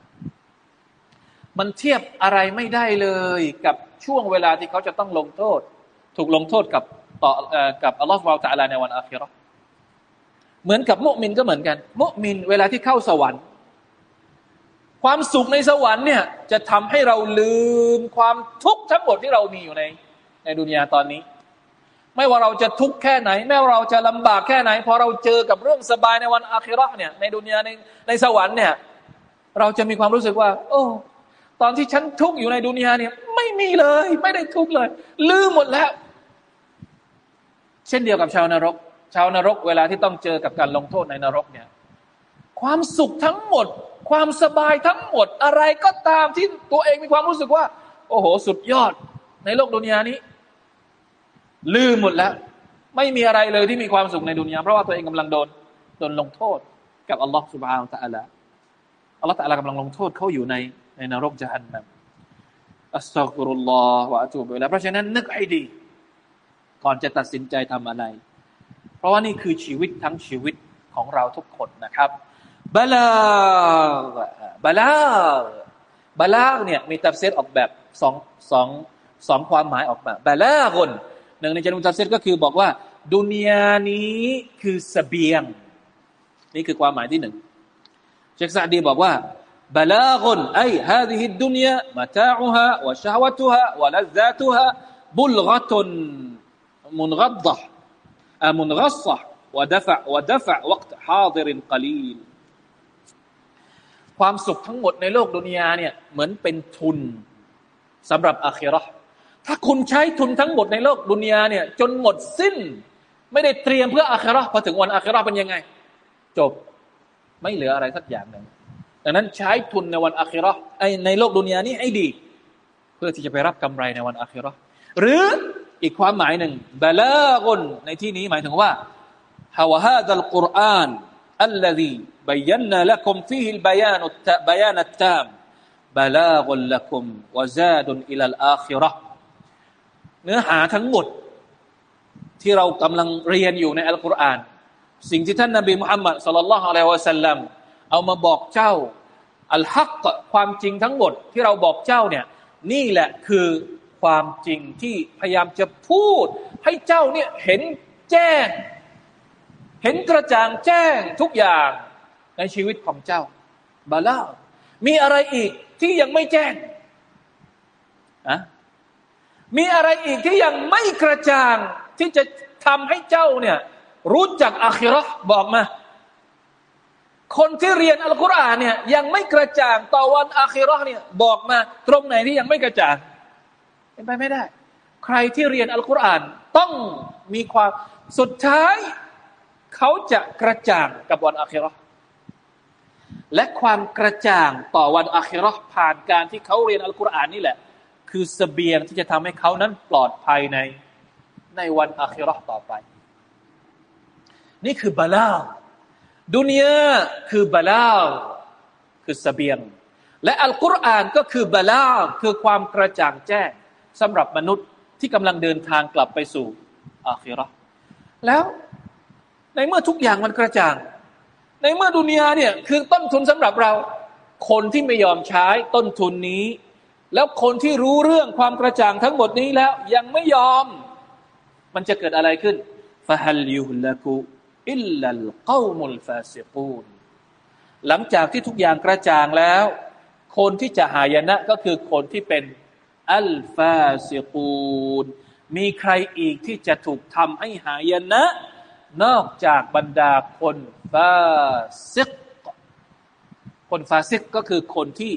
ๆ มันเทียบอะไรไม่ได้เลยกับช่วงเวลาที่เขาจะต้องลงโทษ ถูกลงโทษกับต่อกับอัลลอฮฺวาตาลาในวันอาคิรอ เหมือนกับมุมินก็เหมือนกัน มุมินเวลาที่เข้าสวรรค์ ความสุขในสวรรค์เนี่ยจะทำให้เราลืมความทุกข์ทั้งหมดที่เรามีอยู่ใน ในดุนยาตอนนี้ ไม่ว่าเราจะทุกข์แค่ไหนไม่ว่าเราจะลำบากแค่ไหนพอเราเจอกับเรื่องสบายในวันอาคิรอเนี่ยในดุนยาในในสวรรค์เนี่ยเราจะมีความรู้สึกว่า โอ้ตอนที่ฉันทุกข์อยู่ในดุนยาเนี่ย ไม่มีเลย ไม่ได้ทุกข์เลย ลืมหมดแล้ว เช่นเดียวกับชาวนรก ชาวนรกเวลาที่ต้องเจอกับการลงโทษในนรกเนี่ยความสุขทั้งหมด ความสบายทั้งหมดอะไรก็ตามที่ตัวเองมีความรู้สึกว่า โอ้โห สุดยอดในโลกดุนยานี้ ลืมหมดแล้ว ไม่มีอะไรเลยที่มีความสุขในดุนยาเพราะว่าตัวเองกำลังโดนโดนลงโทษกับอัลลอฮฺสุบฮานตะอัลละอัลลอฮฺตะอัลละกำลังลงโทษเขาอยู่ในในนรกจะหันนำอัสตัฟุรุลลอฮฺวะตูบิลาเพราะฉะนั้นนึกให้ดี ก่อนจะตัดสินใจทำอะไร ราะว่านี่คือชีวิตทั้งชีวิตของเราทุกคนนะครับบาลาบาลาบาลาเนี่ยมีตัฟเซตออกแบบสองสองสองความหมายออกมาบาลาคนหนึ่งในจารุตัฟเซตก็คือบอกว่า ดุนยานี้คือสเสบียง นี่คือความหมายที่หนึ่งเชคซาดีบอกว่า มุนรัสซะวดฟะวดฟะวักฮาดิรินกลีลความสุขทั้งหมดในโลกดุนยาเนี่ยเหมือนเป็นทุนสำหรับอาคิรอถ้าคุณใช้ทุนทั้งหมดในโลกดุนยาเนี่ยจนหมดสิ้น ไม่ได้เตรียมเพื่ออาคิรอพอถึงวันอาคิรอเป็นยังไง จบไม่เหลืออะไรสักอย่างหนึ่งดังนั้นใช้ทุนในวันอาคิรอในโลกดุนยานี่ให้ดี เพื่อที่จะไปรับกำไรในวันอาคิรอหรือ อีกความหมายหนึ่งบลากนในที่นี้หมายถึงว่าฮาวะฮาดัลกุรอานอัลลดีบยนะละคุมฟีฮิลบยานุตบยานัตตามบลากนละคุมวะซาดุนอิลัลอาคิระเนื้อหาทั้งหมด ที่เรากำลังเรียนอยู่ในอัลกุรอานสิ่งที่ท่านนบีมุฮัมมัดสุลลัลลอฮุอะลัยฮิวะสัลลัมเอามาบอกเจ้าอัลฮักความจริงทั้งหมดที่เราบอกเจ้าเนี่ยนี่แหละคือ ความจริงที่พยายามจะพูด ให้เจ้าเนี่ยเห็นแจ้ง เห็นกระจ่างแจ้งทุกอย่างในชีวิตของเจ้า บาลามีอะไรอีกที่ยังไม่แจ้งอะมีอะไรอีกที่ยังไม่กระจ่างที่จะทำให้เจ้าเนี่ยรู้จักอาคิรอบอกมา คนที่เรียนอัลกุรอานเนี่ยยังไม่กระจ่างต่อวันอาคิรอเนี่ยบอกมา ตรงไหนที่ยังไม่กระจ่าง เป็นไปไม่ได้ ใครที่เรียนอัลกุรอานต้องมีความสุดท้าย เขาจะกระจ่างกับวันอาคิรอและความกระจ่างต่อวันอาคิรอผ่านการที่เขาเรียนอัลกุรอานนี่แหละ คือสเสบียงที่จะทำให้เขานั้นปลอดภัยในในวันอาคิรอต่อไป นี่คือบาลาดุนยาคือบาลาคือสเสบียง และอัลกุรอานก็คือบาลาคือความกระจ่างแจ้ง สำหรับมนุษย์ที่กำลังเดินทางกลับไปสู่อาคิรอแล้วในเมื่อทุกอย่างมันกระจ่าง ในเมื่อดุนยาเนี่ยคือต้นทุนสำหรับเรา คนที่ไม่ยอมใช้ต้นทุนนี้ แล้วคนที่รู้เรื่องความกระจ่างทั้งหมดนี้แล้วยังไม่ยอม มันจะเกิดอะไรขึ้นفهل يهلك إلا القوم الفاسقونหลังจากที่ทุกอย่างกระจ่างแล้ว คนที่จะหายนะก็คือคนที่เป็น อัลฟาซิกูนมีใครอีกที่จะถูกทำให้หายนะ นอกจากบรรดาคนฟาซิก คนฟาซิกก็คือคนที่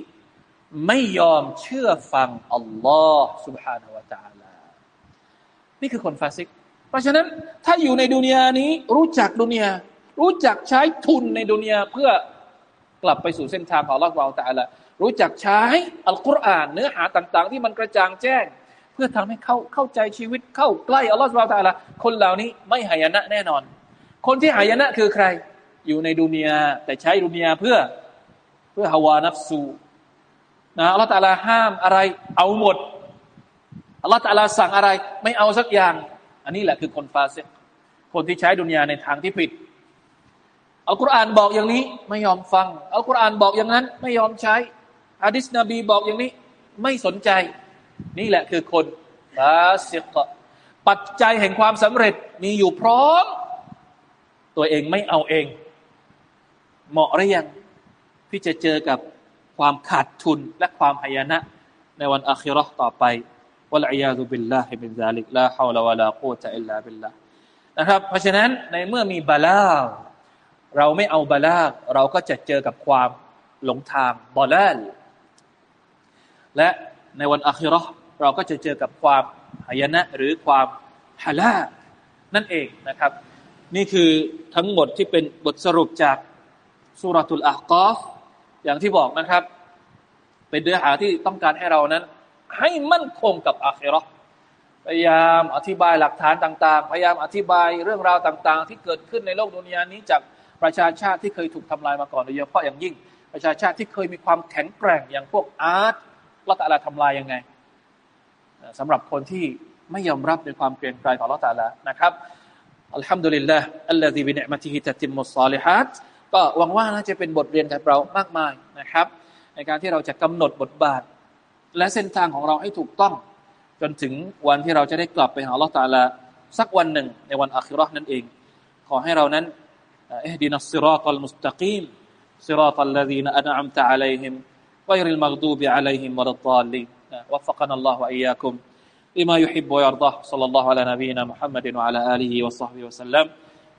ไม่ยอมเชื่อฟังอัลลอฮ์ سبحانه และ تعالى นี่คือคนฟาซิก เพราะฉะนั้นถ้าอยู่ในดุนยานี้รู้จักดุนยา รู้จักใช้ทุนในดุนยาเพื่อกลับไปสู่เส้นทางของอัลลอฮฺวาตาละ รู้จักใช้อัลกุรอานเนื้อหาต่าง ๆ ที่มันกระจ่างแจ้ง เพื่อทำให้เข้าเข้าใจชีวิตเข้าใกล้อัลลอฮฺวาตาละคนเหล่านี้ไม่หายนะแน่นอน คนที่หายนะคือใคร อยู่ในดุนยาแต่ใช้ดุนยาเพื่อเพื่อฮาวานัฟซูนะอัลลอฮฺตาลาห้ามอะไร เอาหมดอัลลอฮฺตาลาสั่งอะไร ไม่เอาสักอย่าง อันนี้แหละคือคนฟาเซคนที่ใช้ดุนยาในทางที่ผิดอัลกุรอานบอกอย่างนี้ไม่ยอมฟังอัลกุรอานบอกอย่างนั้นไม่ยอมใช้ อะดิษนบีบอกอย่างนี้ ไม่สนใจ นี่แหละคือคนฟาเซกปัจจัยแห่งความสำเร็จมีอยู่พร้อม ตัวเองไม่เอาเอง เหมาะหรือยังที่จะเจอกับความขาดทุนและความหายนะ ในวันอาคิรอต่อไปวะลัยาตุบิลลาฮิบินซาลิกลาฮาวลาวะลากูตะอิลลาบิลลานะครับเพราะฉะนั้นในเมื่อมีบาลาเราไม่เอาบาลาเราก็จะเจอกับความหลงทางบอลล และในวันอัคราเราก็จะเจอกับความหายนะหรือความฮาลานั่นเองนะครับ นี่คือทั้งหมดที่เป็นบทสรุปจากสุรทูลอาฮกอฟอย่างที่บอกนะครับ เป็นเนื้อหาที่ต้องการให้เรานั้น ให้มั่นคงกับอาครอพยายามอธิบายหลักฐานต่างๆ พยายามอธิบายเรื่องราวต่างๆ ที่เกิดขึ้นในโลกดุนยานี้จากประชาชาติที่เคยถูกทำลายมาก่อนโดยเฉพาะอย่างยิ่ง ประชาชาติที่เคยมีความแข็งแกร่งอย่างพวกอาร์ต ละตาลาทำลายยังไงสำหรับคนที่ไม่ยอมรับในความเปลี่ยนแปลงของละตาลานะครับอัลฮัมดุลิลลาห์อัลลอฮีบิเนมะติฮิตติมุสซาลิฮัตก็หวังว่าน่าจะเป็นบทเรียนกับเรามากมายนะครับ ในการที่เราจะกำหนดบทบาท และเส้นทางของเราให้ถูกต้อง จนถึงวันที่เราจะได้กลับไปหาอัลลอตาลาสักวันหนึ่งในวันอัครานั่นเอง ขอให้เรานั้นเอดินัสซิราตัลมุสตะกีมซิราตั غير المغضوب عليهم ولا الضالين. وفقنا الله وإياكم لما يحب ويرضاه. صلى الله على نبينا محمد وعلى آله وصحبه وسلم.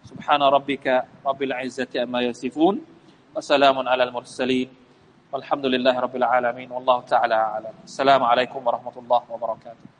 سبحان ربك رب العزة أما يصفون وسلام على المرسلين. والحمد لله رب العالمين. والله تعالى أعلم. السلام عليكم ورحمة الله وبركاته.